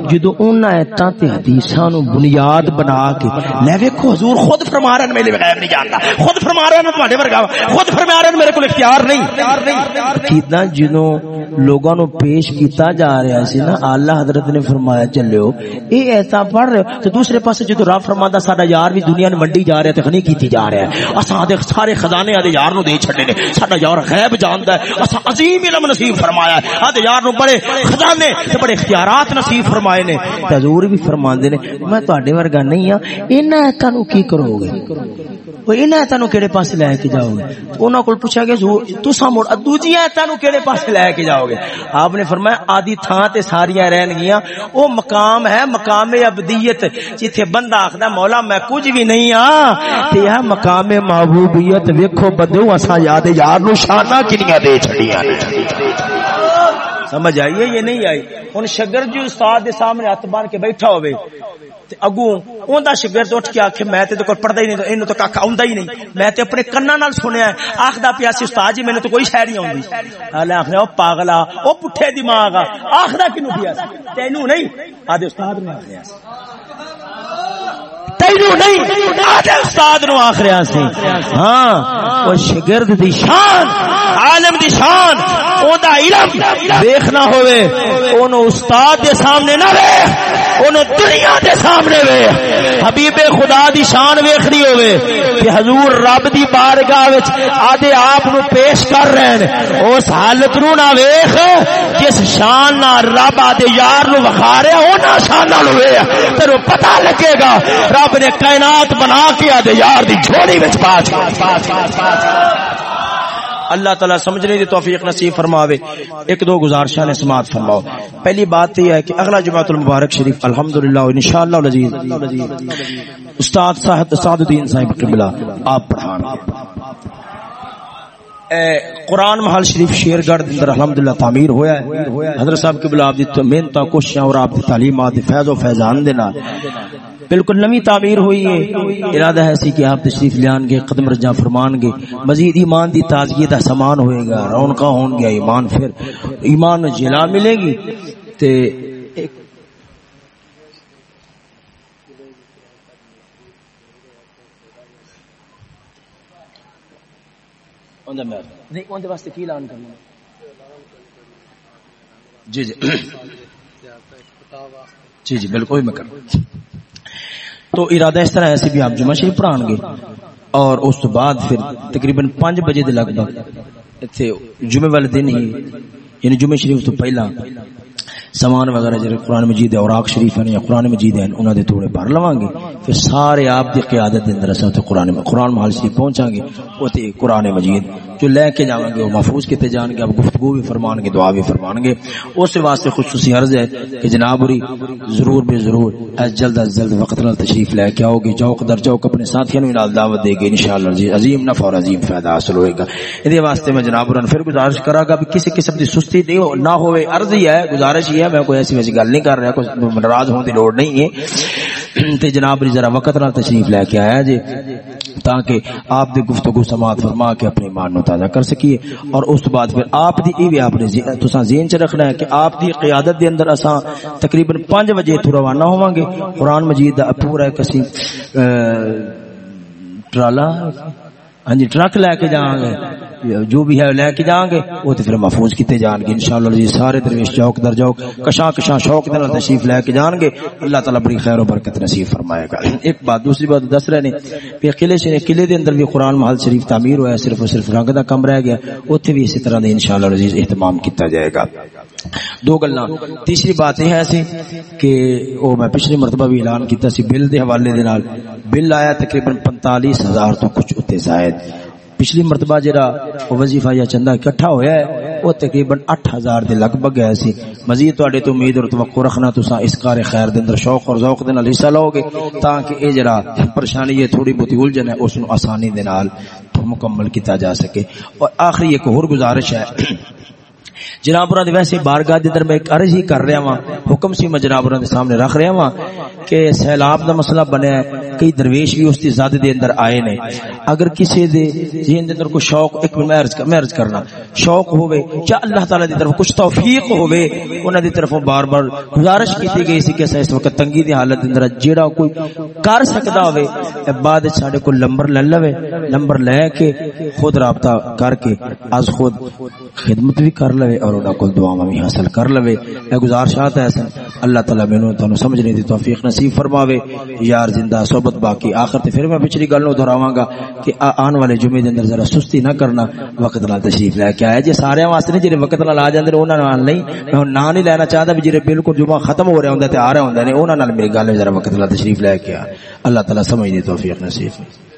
جدو انہاں ایتاں تے حدیثاں نو بنیاد بنا کے، میں ویکھو حضور خود فرما رہے ہیں، میں غیب نہیں جانتا۔ خود فرما رہے ہیں تواڈے ورگا۔ خود فرما رہے ہیں، میرے کو اختیار نہیں۔ کیدا جدوں لوگاں نو پیش کیتا جا رہا سی نا اعلی حضرت نے فرمایا چلو اے ایسا پڑھ رہے تو دوسرے پاسے جدو رب فرماندا ساڈا یار بھی دنیا نے منڈی جا رہا ہے، تے غنی کیتی جا رہا ہے۔ اساں دے سارے خزانے آدھے یار نو دے چھڈے نے۔ ساڈا یار غیب جاندا ہے۔ اساں عظیم علم نصیب نصیب فرمایا ہے۔ آدھے یار نو بڑے خزانے تے بڑے اختیارات نصیب فرمائے نے۔ تے حضور بھی فرماندے نے، میں تواڈے ورگا نہیں ہاں انہاں تانوں کی کرو گے؟ وہ انہاں تانوں کیڑے پاسے لے کے جاؤ گے؟ انہاں کول پوچھا کہ تساں مڑ دوجی تانوں کیڑے پاسے لے کے جاؤ گے؟ آپ نے فرمایا، آدھی تھاں تے ساریاں رہن گیاں۔ او مقام ہے، مقام ابدیت جتھے بندہ آکھدا مولا میں کچھ بھی نہیں ہاں۔ تے یہ مقام محبوبیت ویکھو بدو اساں یاد یار نو شاناں کنیاں دے چھڑیاں سمجھ آئی ہے یہ نہیں آئی؟ ہن شگر جو استاد دے سامنے ہاتھ بان کے بیٹھا ہوئے اگوں اوندا شگرد اٹھ کے آکھے، میں تے کوئی پڑھدا ہی نہیں اینو تو کاکا اوندا ہی نہیں۔ میں تے اپنے کناں نال سنیا ہے، آکھدا پیا سی، استاد جی میں تو کوئی شاعری نہیں اوندی اللہ آکھنے، او پاگلا، او پٹھے دماغ آکھدا کینو پیا سی؟ تینو نہیں آدے استاد نے آکھیا سی تینو نہیں آدھے استاد نو آخریا سی۔ ہاں وہ شگرد دی شان، عالم دی شان او دا علم۔ دیکھنا ہوئے اونو استاد دے سامنے نہ ویکھ انہوں دنیا دے سامنے وے۔ حبیب خدا دی شان ویکھنی ہوے کہ حضور رب دی بارگاہ وچ آدے آپ نو پیش کر رہے ہیں۔ اس حالت نو نہ ویکھ، جس شان نال رب آدے یار نو وکھا رہا اونا شان نال ہوے تینو پتہ لگے گا، رب نے کائنات بنا کے آدے یار دی جھولی وچ پاس پاس اللہ تعالیٰ سمجھنے دی توفیق نصیب فرماوے۔ ایک دو گزارشاں نے سماعت فرماؤ۔ پہلی بات یہ ہے کہ اگلا جماعت المبارک شریف، الحمدللہ انشاءاللہ العزیز۔ استاد صاحب سعد الدین صاحب قبلہ، آپ پڑھان۔ قرآن محل شریف شیر گڑھ اندر الحمدللہ تعمیر ہویا ہے۔ حضرت صاحب قبلہ آپ دی محنت کوششاں اور آپ دی تعلیمات فیض و فیضان دے نال۔ بالکل نمی تعمیر ہوئی ہے۔ ارادہ ہے سی کہ آپ تشریف لیان گے، قدم رجا فرمان گے۔ مزید ایمان دی تازگی دا سامان ہوئے گا، رونقاں ہون گیا، ایمان پھر ایمان جلا ملے گی۔ تے جی جی۔ جی جی بالکل میں کروں تو ارادہ اس طرح ایسے بھی آپ جمعہ شریف پڑھان گے۔ اور اس تو بعد پھر تقریباً پانچ بجے دے لگ بھگ اتنے جمعے والے دن ہی یعنی جمعہ شریف تو پہلا۔ سامان وغیرہ جڑے قرآن مجید ہے اوراق شریف ہیں یا قرآن مجید ہیں انہوں نے تھوڑے بھر لواں گے۔ پھر سارے آپ دی قیادت دے اندر اساں قرآن قرآن محل شریف پہنچاں گے۔ اوتے قرآن مجید۔ جو لے کے جاواں گے، وہ محفوظ کیتے جان گے، اب گفتگو بھی فرمان گے، دعا بھی فرمان گے۔ اس واسطے خصوصی عرض ہے کہ جناب ری ضرور بے ضرور از جلد از جلد وقت نال تشریف لے کے آؤ گے۔ چوک در چوک اپنے ساتھیوں نال دعوت دے گے، انشاءاللہ جی عظیم نفع اور عظیم فائدہ حاصل ہوئے گا۔ ادے واسطے میں جناب رن پھر گزارش کراں گا کہ کسی قسم دی سستی نہیں نہ ہوئے، عرض ہی ہے، گزارش ہی ہے، میں کوئی ایسی ویسی گل نہیں کر رہا، کوئی ناراض ہونے کی لوڑ نہیں ہے۔ تے جناب جی ذرا وقت نال تشریف لے کے آیا جی تاکہ آپ دی گفتگو سماعت فرما کے اپنے ایمان نو تازہ کر سکیے۔ اور اس بعد پھر آپ دی ای آپ نے تساں ذہن چ رکھنا ہے کہ آپ دی قیادت دے اندر اساں تقریباً 5 بجے تو روانہ ہوواں گے قرآن مجید دا پورا کسی ٹرالا ہاں جی ٹرک لے کے جاؤں گے۔ جو بھی ہے لے کے جائیں گے، وہ تو پھر محفوظ کیتے جان گے، انشاءاللہ جی سارے درویش چوک، در جوک کشاں کشاں شوق دے تشریف لے کے جان گے، اللہ تعالی بڑی خیر و برکت نصیب فرمائے گا۔ ایک بات، دوسری بات دس رہے نے کہ قلعے سے قلعے دے اندر بھی قرآن محل شریف تعمیر ہوا ہے، صرف اور صرف رنگ دا کم رہ گیا، اوتھے بھی اسی طرح دے انشاءاللہ عزیز اہتمام کیتا جائے گا۔ دو گلاں، تیسری بات یہ ہے سی کہ او میں پچھلی مرتبہ بھی اعلان کیتا سی، بل دے حوالے دے نال، بل آیا تقریباً 45000 تو کچھ اتے زائد۔ پچھلی مرتبہ جرا وظیفہ یا چندہ اکٹھا ہویا ہے، وہ تقریباً اٹھ ہزار دے لگ بگ ہے سی۔ مزید تواڈے تو امید اور توقع رکھنا تساں اس کار خیر دے اندر شوق اور ذوق دے نال حصہ لو گے، تاکہ اے جڑا پریشانی ہے، تھوڑی بہت الجھن ہے، اس نو آسانی دے نال مکمل کیتا جا سکے۔ اور آخری ایک اور گزارش ہے۔ جناب دے ویسے بارگاہ دے اندر میں ایک عرض ہی کر رہا ہاں حکم سی میں جناب دے سامنے رکھ رہا ہاں کہ سیلاب دا مسئلہ بنیا ہے، کئی درویش بھی اس دی زاد دے اندر آئے نے۔ اگر کسی دے ذہن دے اندر کوئی شوق، ایک مرض مرض کرنا، شوق ہوے چا اللہ تعالی دی طرف کچھ توفیق ہوے انہاں دی طرفوں بار بار گزارش کیتی گئی سی کہ اس وقت تنگی دی حالت دے اندر جیڑا کوئی کر سکدا ہوے بعد ساڈے کو نمبر لے لوے، نمبر لے کے خود رابطہ کر کے، از خود خدمت بھی کر لوے اور اور انہاں کول دعاواں بھی حاصل کر لوے۔ اے گزارشات ہے سن اللہ تعالی مینوں تانوں سمجھنے دی توفیق نصیب فرماوے۔ یار زندہ صحبت باقی، آخر تے پھر میں پچھلی گل نو دہراواں گا کہ آن والے جمعے دے اندر ذرا سستی نہ کرنا، وقت نال تشریف لے کے آیا جی سارے واسطے نہیں، جڑے وقت نال آ جاندے نے، انہاں نال نہیں۔ میں نہ نہیں لینا چاہندا بھی جڑے بالکل جمعہ ختم ہو رہا ہوندا تے آ رہا ہوندا نے، انہاں نال میری گل ذرا وقت نال تشریف لے کے آ۔ اللہ تعالی سمجھ دی توفیق نصیب۔